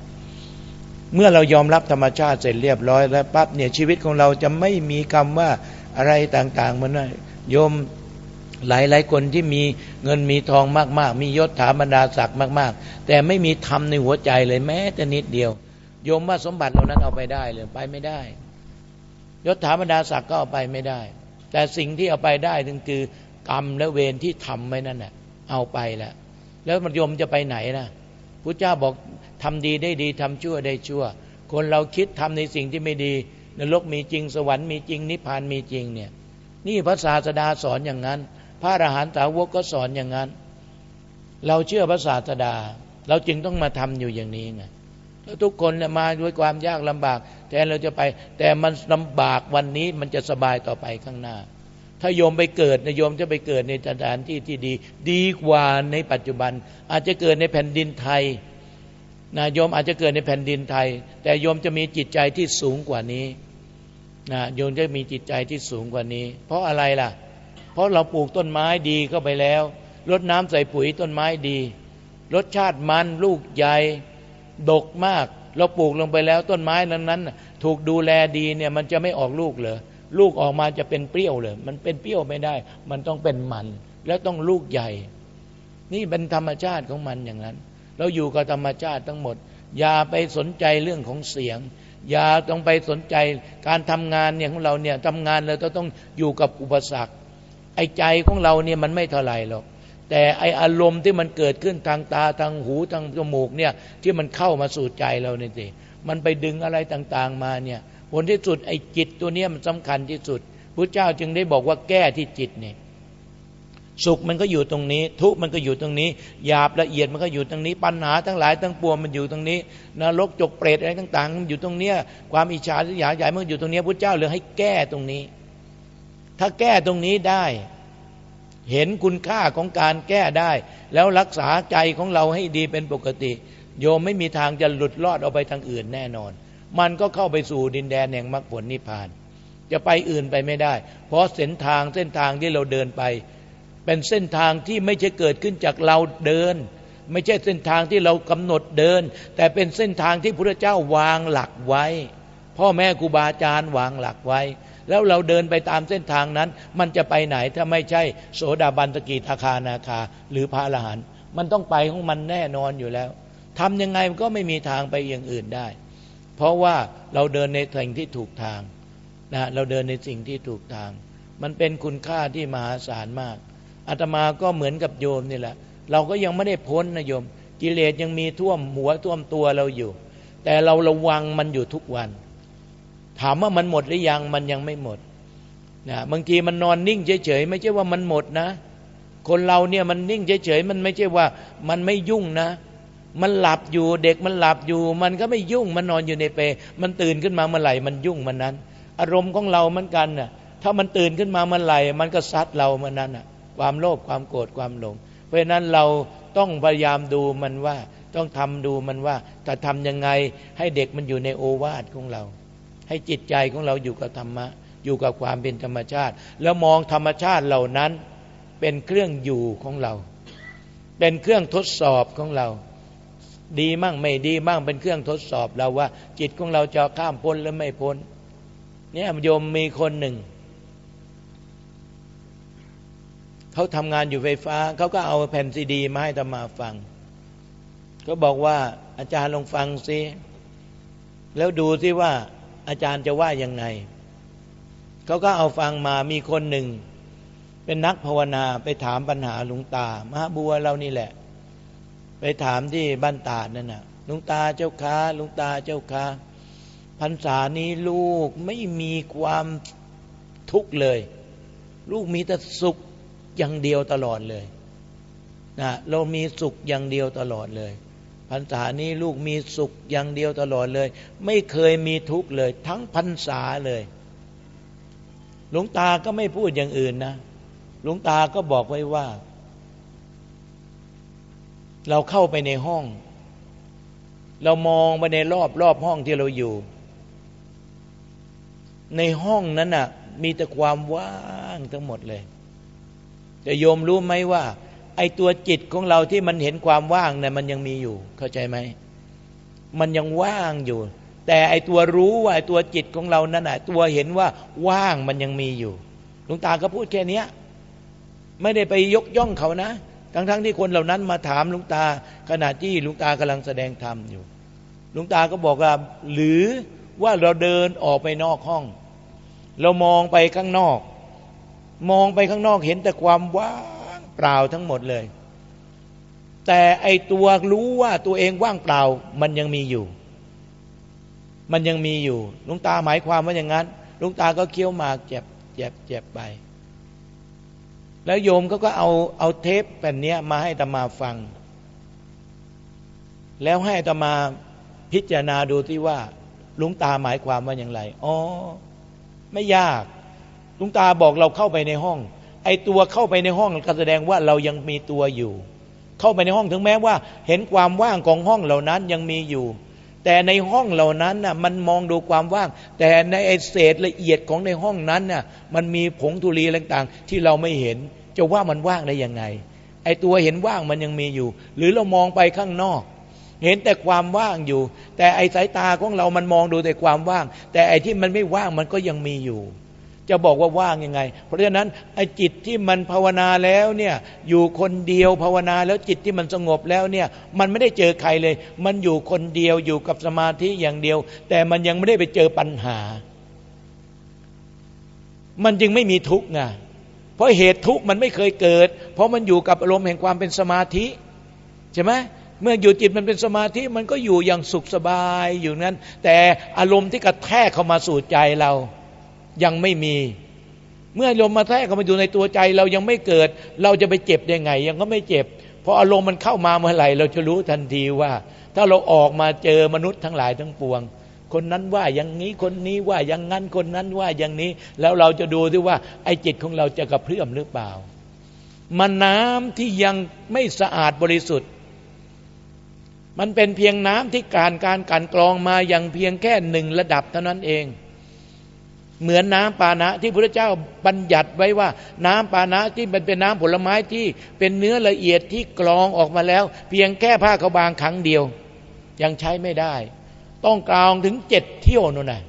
S1: เมื่อเรายอมรับธรรมชาติเสร็จเรียบร้อยแล้วปั๊บเนี่ยชีวิตของเราจะไม่มีคำว่า อะไรต่างๆมันนะโยมหลายๆคนที่มีเงินมีทองมาก ๆ มียศถาบรรดาศักดิ์มาก ๆ แต่ไม่มีธรรมในหัวใจเลยแม้แต่นิดเดียว โยมว่าสมบัติเหล่านั้นเอาไปได้เลยไปไม่ได้ ยศถาบรรดาศักดิ์ก็เอาไปไม่ได้ แต่สิ่งที่เอาไปได้ถึงคือกรรมและเวรที่ทำไว้นั่นแหละเอาไปแล้วแล้วมันโยมจะไปไหนนะพระเจ้าบอกทำดีได้ดีทำชั่วได้ชั่ว คนเราคิดทำในสิ่งที่ไม่ดี นรกมีจริงสวรรค์มีจริงนิพพานมีจริงเนี่ยนี่พระศาสดาสอนอย่างนั้น พระอรหันตสาวกก็สอนอย่างนั้น เราเชื่อพระศาสดา เราจึงต้องมาทำอยู่อย่างนี้ไงแล้วทุกคนมาด้วยความยากลำบากแทนเราจะไป แต่มันลำบากวันนี้มันจะสบายต่อไปข้างหน้า ถ้าโยมไปเกิดนะโยมจะไปเกิดในสถานที่ที่ดี ดีกว่าในปัจจุบัน อาจจะเกิดในแผ่นดินไทยนะโยมอาจจะเกิดในแผ่นดินไทย แต่โยมจะมีจิตใจที่สูงกว่านี้ นะโยมจะมีจิตใจที่สูงกว่านี้ เพราะอะไรล่ะ เพราะเราปลูกต้นไม้ดีเข้าไปแล้วรดน้ำใส่ปุ๋ยต้นไม้ดี รสชาติมันลูกใหญ่ดกมาก เราปลูกลงไปแล้วต้นไม้นั้นนั้นถูกดูแลดีเนี่ยมันจะไม่ออกลูกเลยลูกออกมาจะเป็นเปรี้ยวเลย มันเป็นเปรี้ยวไม่ได้ มันต้องเป็นมัน แล้วต้องลูกใหญ่ นี่เป็นธรรมชาติของมันอย่างนั้น เราอยู่กับธรรมชาติทั้งหมด อย่าไปสนใจเรื่องของเสียง อย่าต้องไปสนใจการทำงานเนี่ยของเราเนี่ยทำงานเราต้องอยู่กับอุปสรรค ไอ้ใจของเราเนี่ยมันไม่เท่าไหร่หรอกแต่ไออารมณ์ที่มันเกิดขึ้นทางตาทางหูทางจมูกเนี่ยที่มันเข้ามาสู่ใจเราเนี่ยสิมันไปดึงอะไรต่างๆมาเนี่ยผลที่สุดไอจิตตัวเนี้ยมันสำคัญที่สุดพระเจ้าจึงได้บอกว่าแก้ที่จิตเนี่ย สุขมันก็อยู่ตรงนี้ ทุกมันก็อยู่ตรงนี้หยาบละเอียดมันก็อยู่ตรงนี้ ปัญหาทั้งหลายทั้งปวงมันอยู่ตรงนี้นรกจกเปรตอะไรต่างๆมันอยู่ตรงเนี้ยความอิจฉาทิยาใหญ่มันอยู่ตรงนี้พระเจ้าเลยให้แก้ตรงนี้ ถ้าแก้ตรงนี้ได้ เห็นคุณค่าของการแก้ได้ แล้วรักษาใจของเราให้ดีเป็นปกติ โยมไม่มีทางจะหลุดรอดออกไปทางอื่นแน่นอน มันก็เข้าไปสู่ดินแดนแห่งมรรคผลนิพพาน จะไปอื่นไปไม่ได้ เพราะเส้นทางเส้นทางที่เราเดินไป เป็นเส้นทางที่ไม่ใช่เกิดขึ้นจากเราเดิน ไม่ใช่เส้นทางที่เรากำหนดเดิน แต่เป็นเส้นทางที่พระเจ้าวางหลักไว้ พ่อแม่ครูบาอาจารย์วางหลักไว้ แล้วเราเดินไปตามเส้นทางนั้น มันจะไปไหนถ้าไม่ใช่โสดาบันตกีทาคานาคา หรือพระอรหันต์มันต้องไปของมันแน่นอนอยู่แล้วทำยังไงมันก็ไม่มีทางไปอย่างอื่นได้ เพราะว่าเราเดินในสิ่งที่ถูกทางนะเราเดินในสิ่งที่ถูกทาง มันเป็นคุณค่าที่มหาศาลมาก อาตมาก็เหมือนกับโยมนี่แหละ เราก็ยังไม่ได้พ้นนะโยม กิเลสยังมีท่วมหัวท่วมตัวเราอยู่ แต่เราระวังมันอยู่ทุกวัน ถามว่ามันหมดหรือยังมันยังไม่หมดนะบางทีมันนอนนิ่งเฉยๆไม่ใช่ว่ามันหมดนะ คนเราเนี่ยมันนิ่งเฉยๆมันไม่ใช่ว่ามันไม่ยุ่งนะ มันหลับอยู่เด็กมันหลับอยู่ มันก็ไม่ยุ่งมันนอนอยู่ในเป มันตื่นขึ้นมาเมื่อไหร่มันยุ่งมันนั้น อารมณ์ของเราเหมือนกันน่ะถ้ามันตื่นขึ้นมาเมื่อไหร่มันก็ซัดเราเมื่อนั้นน่ะ ความโลภความโกรธความหลง เพราะฉะนั้นเราต้องพยายามดูมันว่า ต้องทำดูมันว่าจะทำยังไงให้เด็กมันอยู่ในโอวาทของเรา ให้จิตใจของเราอยู่กับธรรมะ อยู่กับความเป็นธรรมชาติ แล้วมองธรรมชาติเหล่านั้นเป็นเครื่องอยู่ของเรา เป็นเครื่องทดสอบของเรา ดีมั่งไม่ดีมั่งเป็นเครื่องทดสอบเราว่า จิตของเราจะข้ามพ้นหรือไม่พ้น เนี่ยโยมมีคนหนึ่ง เขาทำงานอยู่ไฟฟ้า เขาก็เอาแผ่นซีดีมาให้ตมาฟังเขาบอกว่าอาจารย์ลองฟังซิ แล้วดูซิว่าอาจารย์จะว่ายังไง เขาก็เอาฟังมามีคนหนึ่ง เป็นนักภาวนาไปถามปัญหาหลวงตามหาบัวเรานี่แหละ ไปถามที่บ้านตาดนั่นน่ะหลุงตาเจ้าค้าลุงตาเจ้าค้าพรรษานี้ลูกไม่มีความทุกข์เลย ลูกมีแต่สุข อย่างเดียวตลอดเลยนะเรามีสุขอย่างเดียวตลอดเลยพรรษานี้ลูกมีสุขอย่างเดียวตลอดเลย ไม่เคยมีทุกข์เลย ทั้งพรรษาเลย หลวงตาก็ไม่พูดอย่างอื่นนะ หลวงตาก็บอกไว้ว่า เราเข้าไปในห้อง เรามองไปในรอบรอบห้องที่เราอยู่ ในห้องนั้นน่ะ มีแต่ความว่างทั้งหมดเลย แต่โยมรู้ไหมว่า ไอ้ตัวจิตของเราที่มันเห็นความว่างเนี่ยมันยังมีอยู่ เข้าใจไหม มันยังว่างอยู่ แต่ไอ้ตัวรู้ว่าไอ้ตัวจิตของเรานั่นน่ะตัวเห็นว่าว่างมันยังมีอยู่หลวงตาก็พูดแค่นี้ไม่ได้ไปยกย่องเขานะทั้งๆทที่คนเหล่านั้นมาถามลุงตาขณะที่ลุงตากำลังแสดงธรรมอยู่ลุงตาก็บอกว่าหรือว่าเราเดินออกไปนอกห้อง เรามองไปข้างนอก มองไปข้างนอกเห็นแต่ความว่างเปล่าทั้งหมดเลย แต่ไอตัวรู้ว่าตัวเองว่างเปล่ามันยังมีอยู่ มันยังมีอยู่ลุงตาหมายความว่าอย่างนั้นลุงตาก็เคี้ยวหมากเจ็บเจ็บเจ็บไป แล้วโยมก็ก็เอาเอาเทปแผ่นนี้มาให้ตมาฟัง แล้วให้ตมาพิจารณาดูที่ว่าลุงตาหมายความว่าอย่างไร อ๋อ ไม่ยาก ลุงตาบอกเราเข้าไปในห้อง ไอตัวเข้าไปในห้องก็แสดงว่าเรายังมีตัวอยู่ เข้าไปในห้องถึงแม้ว่า เห็นความว่างของห้องเหล่านั้นยังมีอยู่ แต่ในห้องเหล่านั้นน่ะมันมองดูความว่าง แต่ในไอเศษละเอียดของในห้องนั้นน่ะมันมีผงธุลีต่างๆ ที่เราไม่เห็นจะว่ามันว่างได้ยังไง ไอตัวเห็นว่างมันยังมีอยู่ หรือเรามองไปข้างนอกเห็นแต่ความว่างอยู่ แต่ไอสายตาของเรามันมองดูแต่ความว่าง แต่ไอที่มันไม่ว่างมันก็ยังมีอยู่ จะบอกว่าว่างยังไง เพราะฉะนั้นไอ้จิตที่มันภาวนาแล้วเนี่ยอยู่คนเดียวภาวนาแล้วจิตที่มันสงบแล้วเนี่ยมันไม่ได้เจอใครเลย มันอยู่คนเดียวอยู่กับสมาธิอย่างเดียว แต่มันยังไม่ได้ไปเจอปัญหา มันจึงไม่มีทุกข์ไงเพราะเหตุทุกข์มันไม่เคยเกิด เพราะมันอยู่กับอารมณ์แห่งความเป็นสมาธิใช่ไหมเมื่ออยู่จิตมันเป็นสมาธิมันก็อยู่อย่างสุขสบายอยู่นั้น แต่อารมณ์ที่กระแทกเข้ามาสู่ใจเรา ยังไม่มี เมื่ออารมณ์มาแทกเข้ามาอยู่ในตัวใจ เรายังไม่เกิด เราจะไปเจ็บยังไง ยังก็ไม่เจ็บเพราะอารมณ์มันเข้ามาเมื่อไหร่ เราจะรู้ทันทีว่า ถ้าเราออกมาเจอมนุษย์ทั้งหลายทั้งปวง คนนั้นว่าอย่างนี้คนนี้ว่าอย่างนั้นคนนั้นว่าอย่างนี้ แล้วเราจะดูที่ว่าไอ้จิตของเราจะกระเพื่อมหรือเปล่ามันน้ำที่ยังไม่สะอาดบริสุทธิ์ มันเป็นเพียงน้ำที่การการกันกรองมาอย่างเพียงแค่หนึ่งระดับเท่านั้นเอง เหมือนน้ำปานะที่พระเจ้าบัญญัติไว้ว่า น้ำปานะที่มันเป็นน้ำผลไม้ที่เป็นเนื้อละเอียดที่กรองออกมาแล้ว เพียงแค่ผ้าขาวบางครั้งเดียว ยังใช้ไม่ได้ ต้องกรองถึงเจ็ดเที่ยวนู่นนะ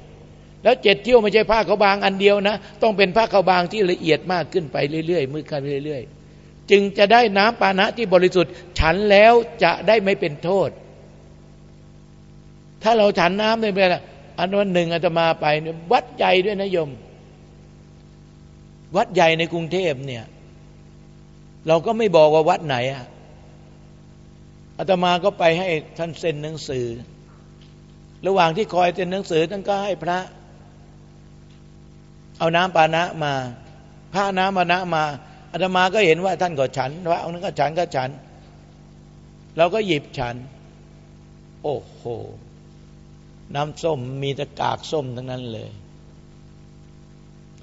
S1: แล้วเจ็ดเที่ยวไม่ใช่ผ้าขาวบางอันเดียวนะ ต้องเป็นผ้าขาวบางที่ละเอียดมากขึ้นไปเรื่อยๆมือขึ้นเรื่อย ๆ จึงจะได้น้ำปานะที่บริสุทธิ์ ฉันแล้วจะได้ไม่เป็นโทษ ถ้าเราฉันน้ำเนี่ยเป็น อันวันหนึ่งอาตมาไปเนี่ยวัดใหญ่ด้วยนะโยม วัดใหญ่ในกรุงเทพเนี่ย เราก็ไม่บอกว่าวัดไหนอะอาตมาก็ไปให้ท่านเซ็นหนังสือ ระหว่างที่คอยเซ็นหนังสือท่านก็ให้พระ เอาน้ำปานะมาพระน้ำปานะมาอาตมาก็เห็นว่าท่านก็ฉันพระองค์นั้นก็ฉันก็ฉัน เราก็หยิบฉัน โอ้โห น้ำส้มมีตะกากส้มทั้งนั้นเลย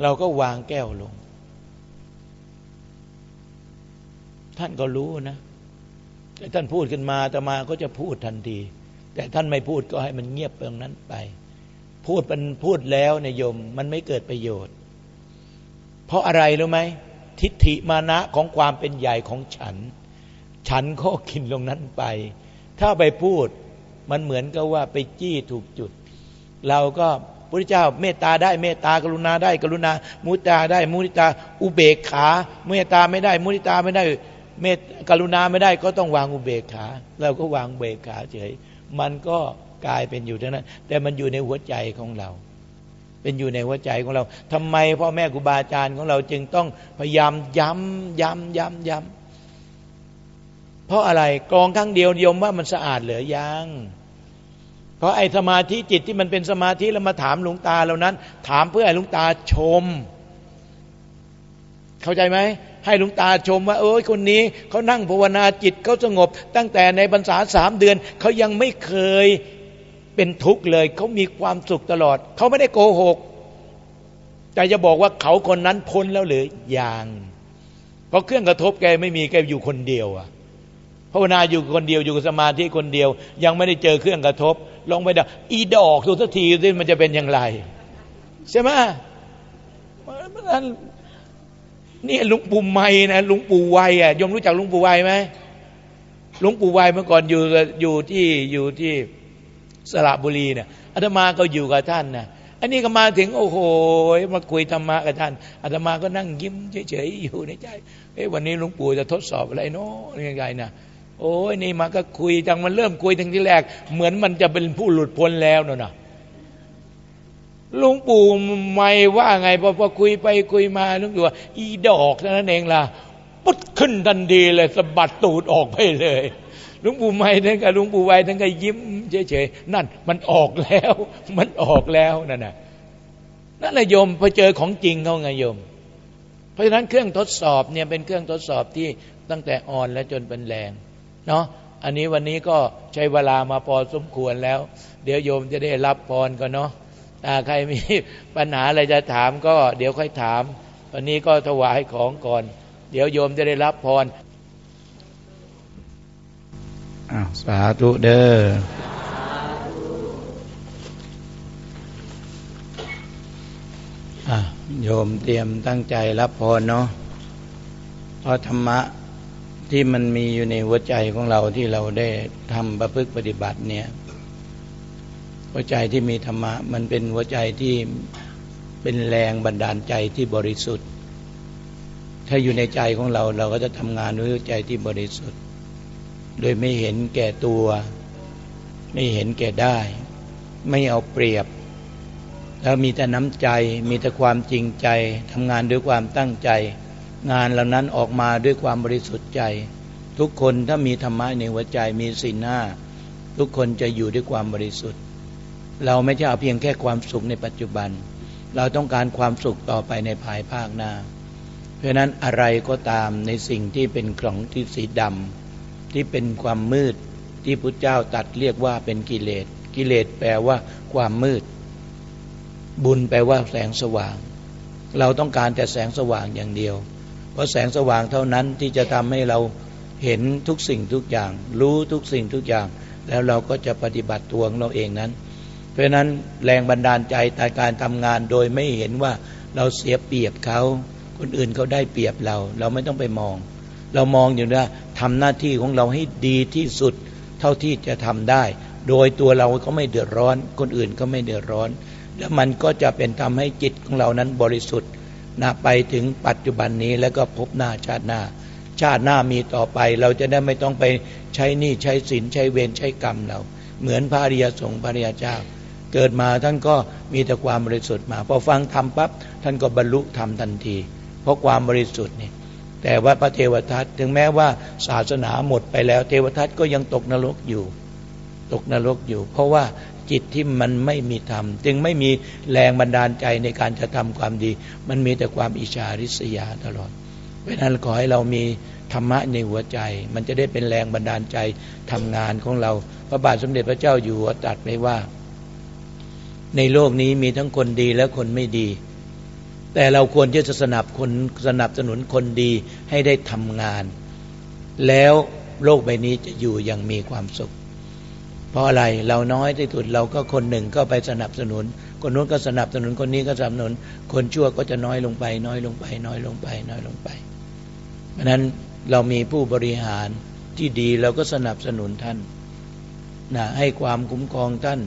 S1: เราก็วางแก้วลง ท่านก็รู้นะแต่ท่านพูดขึ้นมาตมาก็จะพูดทันที แต่ท่านไม่พูดก็ให้มันเงียบตรงนั้นไป พูดมันพูดแล้วนายม มันไม่เกิดประโยชน์ เพราะอะไรรู้ไหมทิฏฐิมานะของความเป็นใหญ่ของฉัน ฉันก็กินลงนั้นไป ถ้าไปพูด มันเหมือนกับว่าไปจี้ถูกจุด เราก็พระเจ้าเมตตาได้เมตตากรุณาได้กรุณา มุตตาได้มุติตา อุเบกขา เมตตาไม่ได้ มุติตาไม่ได้ เมตกรุณาไม่ได้ก็ต้องวางอุเบกขาเราก็วางเบกขาเฉย มันก็กลายเป็นอยู่เท่านั้น แต่มันอยู่ในหัวใจของเรา เป็นอยู่ในหัวใจของเราทำไมพ่อแม่ครูบาอาจารย์ของเราจึงต้องพยายามย้ำย้ำย้ำย้ำ เพราะอะไรกรองครั้งเดียวยมว่ามันสะอาดเหลือยังเพราะไอ้สมาธิจิตที่มันเป็นสมาธิแล้วมาถามหลวงตาเหล่านั้น ถามเพื่อให้หลวงตาชม เข้าใจไหมให้หลวงตาชมว่าเออคนนี้เขานั่งภาวนาจิตเขาสงบ ตั้งแต่ในบรรษาสามเดือนเขายังไม่เคยเป็นทุกข์เลยเขามีความสุขตลอดเขาไม่ได้โกหก แต่จะบอกว่าเขาคนนั้นพ้นแล้วหรือยังเพราะเครื่องกระทบแกไม่มีแกอยู่คนเดียวอะ ภาวนาอยู่คนเดียวอยู่กับสมาธิคนเดียว ยังไม่ได้เจอเครื่องกระทบ ลงไปดอีดอกดูสักทีสิมันจะเป็นอย่างไร ใช่ไหมนี่ลุงปู่ไม่นะลุงปู่ไวอะยมรู้จักลุงปู่ไวไหมลุงปู่ไวเมื่อก่อนอยู่อยู่ที่อยู่ที่สระบุรีเนี่ยอาตมาก็อยู่กับท่านนะอันนี้ก็มาถึง โอ้โหมาคุยธรรมะกับท่านอาตมาก็นั่งยิ้มเฉยๆอยู่ในใจเอ้วันนี้ลุงปู่จะทดสอบอะไรเนาะยังไงนะ โอ้ยนี่มาก็คุยจังมันเริ่มคุยทั้งที่แรก เหมือนมันจะเป็นผู้หลุดพ้นแล้วเนาะลุงปู่ไม่ว่าไงพอพอคุยไปคุยมาลุงปู่ว่าอีดอกนั่นเองล่ะปุ๊ดขึ้นทันดีเลยสะบัดตูดออกไปเลยลุงปู่ไม่ทั้งกับลุงปู่ไวทั้งกับยิ้มเฉยๆนั่น มันออกแล้ว มันออกแล้วนั่นน่ะนั่นแหละโยมพอเจอของจริงเขาไงโยม เพราะฉะนั้นเครื่องทดสอบเนี่ยเป็นเครื่องทดสอบที่ตั้งแต่อ่อนและจนเป็นแรง เนาะอันนี้วันนี้ก็ใช้เวลามาพอสมควรแล้ว เดี๋ยวโยมจะได้รับพรกันเนาะใครมีปัญหาอะไรจะถามก็เดี๋ยวค่อยถาม วันนี้ก็ถวายของก่อน เดี๋ยวโยมจะได้รับพรอ้าวสาธุเด้อโยมเตรียมตั้งใจรับพรเนาะเพราะธรรมะ ที่มันมีอยู่ในหัวใจของเราที่เราได้ทำประพฤติปฏิบัติเนี่ย หัวใจที่มีธรรมะ มันเป็นหัวใจที่เป็นแรงบันดาลใจที่บริสุทธิ์ ถ้าอยู่ในใจของเราเราก็จะทำงานด้วยใจที่บริสุทธิ์ โดยไม่เห็นแก่ตัว ไม่เห็นแก่ได้ ไม่เอาเปรียบ แล้วมีแต่น้ำใจ มีแต่ความจริงใจทำงานด้วยความตั้งใจ งานเหล่านั้นออกมาด้วยความบริสุทธิ์ใจ ทุกคนถ้ามีธรรมะในหัวใจมีศีลห้าทุกคนจะอยู่ด้วยความบริสุทธิ์ เราไม่ใช่เอาเพียงแค่ความสุขในปัจจุบัน เราต้องการความสุขต่อไปในภายภาคหน้า เพราะนั้นอะไรก็ตามในสิ่งที่เป็นกล่องที่สีดำที่เป็นความมืดที่พุทธเจ้าตัดเรียกว่าเป็นกิเลส กิเลสแปลว่าความมืด บุญแปลว่าแสงสว่าง เราต้องการแต่แสงสว่างอย่างเดียว เพราะแสงสว่างเท่านั้นที่จะทำให้เราเห็นทุกสิ่งทุกอย่าง รู้ทุกสิ่งทุกอย่าง แล้วเราก็จะปฏิบัติตัวของเราเองนั้น เพราะนั้นแรงบันดาลใจในการทำงานโดยไม่เห็นว่าเราเสียเปรียบเขา คนอื่นเขาได้เปรียบเรา เราไม่ต้องไปมอง เรามองอยู่ว่าทำหน้าที่ของเราให้ดีที่สุดเท่าที่จะทำได้ โดยตัวเราก็ไม่เดือดร้อน คนอื่นก็ไม่เดือดร้อน แล้วมันก็จะเป็นทำให้จิตของเรานั้นบริสุทธิ์ นะไปถึงปัจจุบันนี้แล้วก็พบหน้าชาติหน้า ชาติหน้ามีต่อไป เราจะได้ไม่ต้องไปใช้หนี้ใช้สินใช้เวรใช้กรรมเรา เหมือนพระอริยสงฆ์พระอริยเจ้า เกิดมาท่านก็มีแต่ความบริสุทธิ์มา พอฟังธรรมปั๊บท่านก็บรรลุธรรมทันที เพราะความบริสุทธิ์นี่แต่ว่าพระเทวทัตถึงแม้ว่าศาสนาหมดไปแล้ว เทวทัตก็ยังตกนรกอยู่ ตกนรกอยู่ เพราะว่า จิตที่มันไม่มีธรรม จึงไม่มีแรงบันดาลใจในการจะทำความดี มันมีแต่ความอิจฉาริษยาตลอดเพราะนั้นขอให้เรามีธรรมะในหัวใจ มันจะได้เป็นแรงบันดาลใจทำงานของเรา พระบาทสมเด็จพระเจ้าอยู่หัวตรัสไว้ว่า ในโลกนี้มีทั้งคนดีและคนไม่ดี แต่เราควรที่จะสนับคนสนับสนุนคนดีให้ได้ทำงาน แล้วโลกใบนี้จะอยู่อย่างมีความสุข ราะอะไรเราน้อยที่สุดเราก็คนหนึ่งก็ไปสนับสนุน คนนู้นก็สนับสนุนคนนี้ก็สนับสนุน คนชั่วก็จะน้อยลงไป น้อยลงไป น้อยลงไป น้อยลงไป เพราะนั้นเรามีผู้บริหารที่ดีเราก็สนับสนุนท่านนะให้ความคุ้มครองท่าน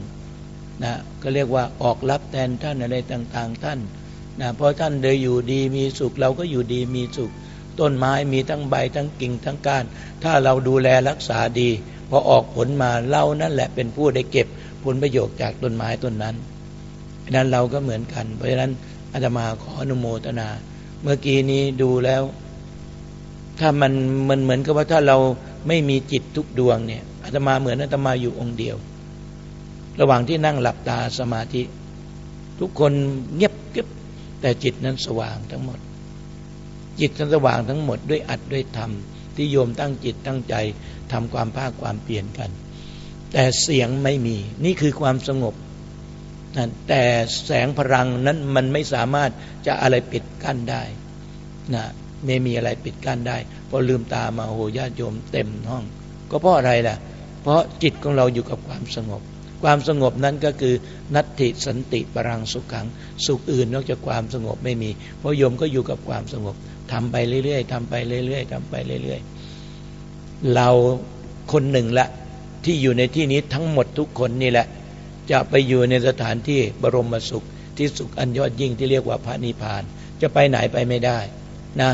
S1: นะก็เรียกว่าออกรับแทนท่านอะไรต่างๆ ท่านนะเพราะท่านเดยอยู่ดีมีสุขเราก็อยู่ดีมีสุข ต้นไม้มีทั้งใบทั้งกิ่งทั้งก้าน ถ้าเราดูแลรักษาดี พอออกผลมาเรานั่นแหละเป็นผู้ได้เก็บผลประโยชน์จากต้นไม้ต้นนั้นนั้นเราก็เหมือนกัน เพราะฉะนั้นอาตมาขออนุโมทนา เมื่อกี้นี้ดูแล้ว ถ้ามันมันเหมือนกับว่าถ้าเราไม่มีจิตทุกดวงเนี่ยอาตมาเหมือนอาตมาอยู่องค์เดียว ระหว่างที่นั่งหลับตาสมาธิ ทุกคนเงียบกึบแต่จิตนั้นสว่างทั้งหมด จิตนั้นสว่างทั้งหมดด้วยอัดด้วยธรรม ที่โยมตั้งจิตตั้งใจทำความภาคความเปลี่ยนกัน แต่เสียงไม่มี นี่คือความสงบนะแต่แสงพลังนั้นมันไม่สามารถจะอะไรปิดกั้นได้นะไม่มีอะไรปิดกั้นได้ พอลืมตามาโหญาติโยมเต็มห้อง ก็เพราะอะไรล่ะ เพราะจิตของเราอยู่กับความสงบ ความสงบนั้นก็คือนัตติสันติปรังสุขขัง สุขอื่นนอกจากความสงบไม่มี เพราะโยมก็อยู่กับความสงบ ทำไปเรื่อยๆทำไปเรื่อยๆทำไปเรื่อยๆเราคนหนึ่งละที่อยู่ในที่นี้ทั้งหมดทุกคนนี่แหละ จะไปอยู่ในสถานที่บรมสุขที่สุขอันยอดยิ่งที่เรียกว่าพระนิพพาน จะไปไหนไปไม่ได้นะ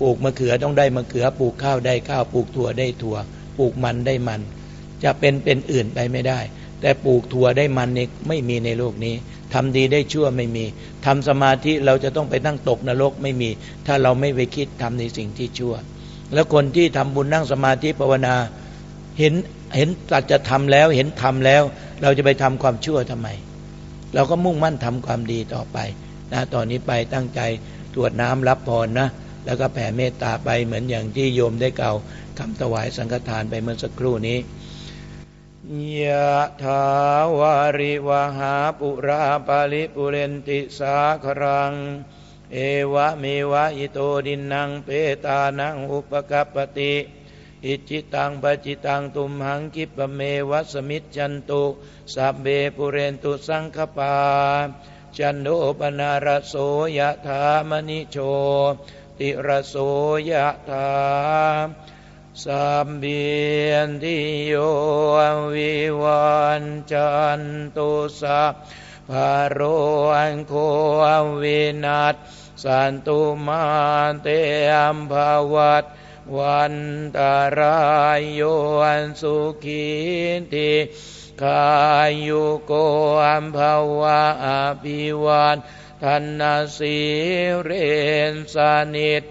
S1: ปลูกมะเขือต้องได้มะเขือปลูกข้าวได้ข้าวปลูกถั่วได้ถั่ว ปลูกมันได้มัน จะเป็นเป็นอื่นไปไม่ได้ แต่ปลูกถั่วได้มันนี่ไม่มีในโลกนี้ ทำดีได้ชั่วไม่มีทำสมาธิเราจะต้องไปนั่งตกนรกไม่มี ถ้าเราไม่ไปคิดทำในสิ่งที่ชั่ว แล้วคนที่ทำบุญนั่งสมาธิภาวนาเห็นเห็นตัดจะทำแล้วเห็นทำแล้ว เราจะไปทำความชั่วทำไม เราก็มุ่งมั่นทำความดีต่อไปนะตอนนี้ไปตั้งใจตรวจน้ำรับพรนะ แล้วก็แผ่เมตตาไปเหมือนอย่างที่โยมได้เก่าคำถวายสังฆทานไปเมื่อสักครู่นี้ ยะถาวาริวหาปุราปาลิปุเรนติสาครัง เอวะเมวะอิโตดินนางเปตานังอุปกัปติ อิจิตังปจิตังตุมหังกิปเมวะสมิจจันตุสัพเบปุเรนตุสังคปา จันโดปนารโสยะธามณิโช ติรโสยะธา สัมเบียนทิโยวิวันจันตุสัพพโรอันโควินัสสันตุมาเตอัมภาวัตวันตารายโยอันสุขีติกายุโกอัมภาวะอภิวันทันสีเรนสนิต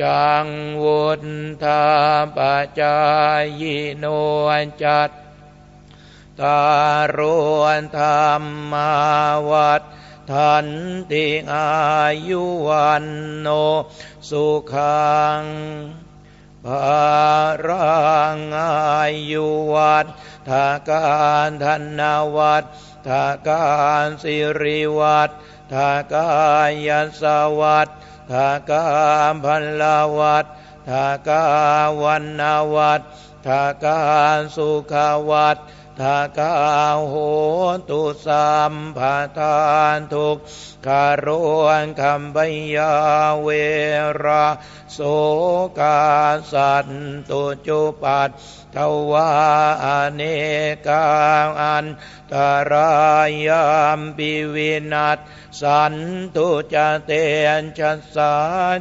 S1: จังวุฒธาปจายโนจัตตารวนธรรมาวัดทันติอายุวันโนสุขังภารังอายุวัดทาการธนวัดทาการสิริวัดทากายัสวัด ทากามพันลวัดทากาวันนาวัดทากาสุขาวัดท ทากาโหตุสัมภาทานทุกคารวนคำบยาเวราโสกาสันตุจุปัตทวาอเนกาอันตรายามปิวินัสสันตุจเตนชัสา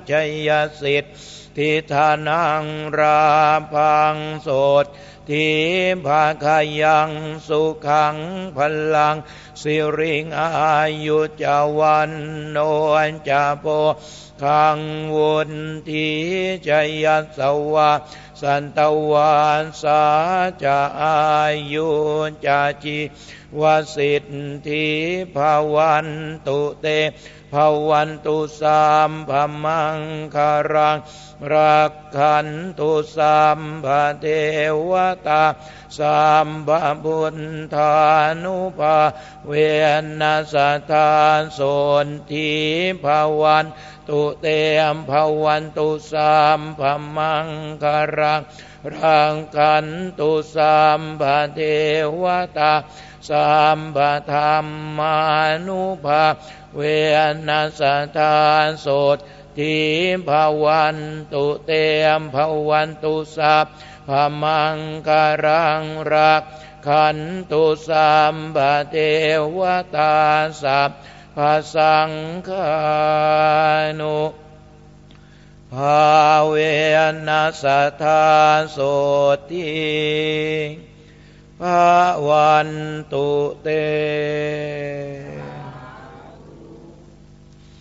S1: ชยสิทธิธานังราพังโสด ทีภาคายังสุขังพลัง สิริงอายุจาวันโนจาโปขังวุนทีจยัสวะสันตวานสาจะอายุจาจิวสิทธิภาวันตุเต ภาวันตุสามพมังคารังรักขันตุสามพะเทวตาสามพะบุญธานุภาเวนัสตาโสนทีภาวันตุเตมภาวันตุสามพมังคารังรังกันตุสามพะเทวตาสามพะธรรมานุภา เวนัสตาโสทีภวันตุเตมภวันตุสัพพมังการังรักขันตุสัมปเทวตาสัพพสังฆานุภาเวนัสธาโสติภาวันตุเต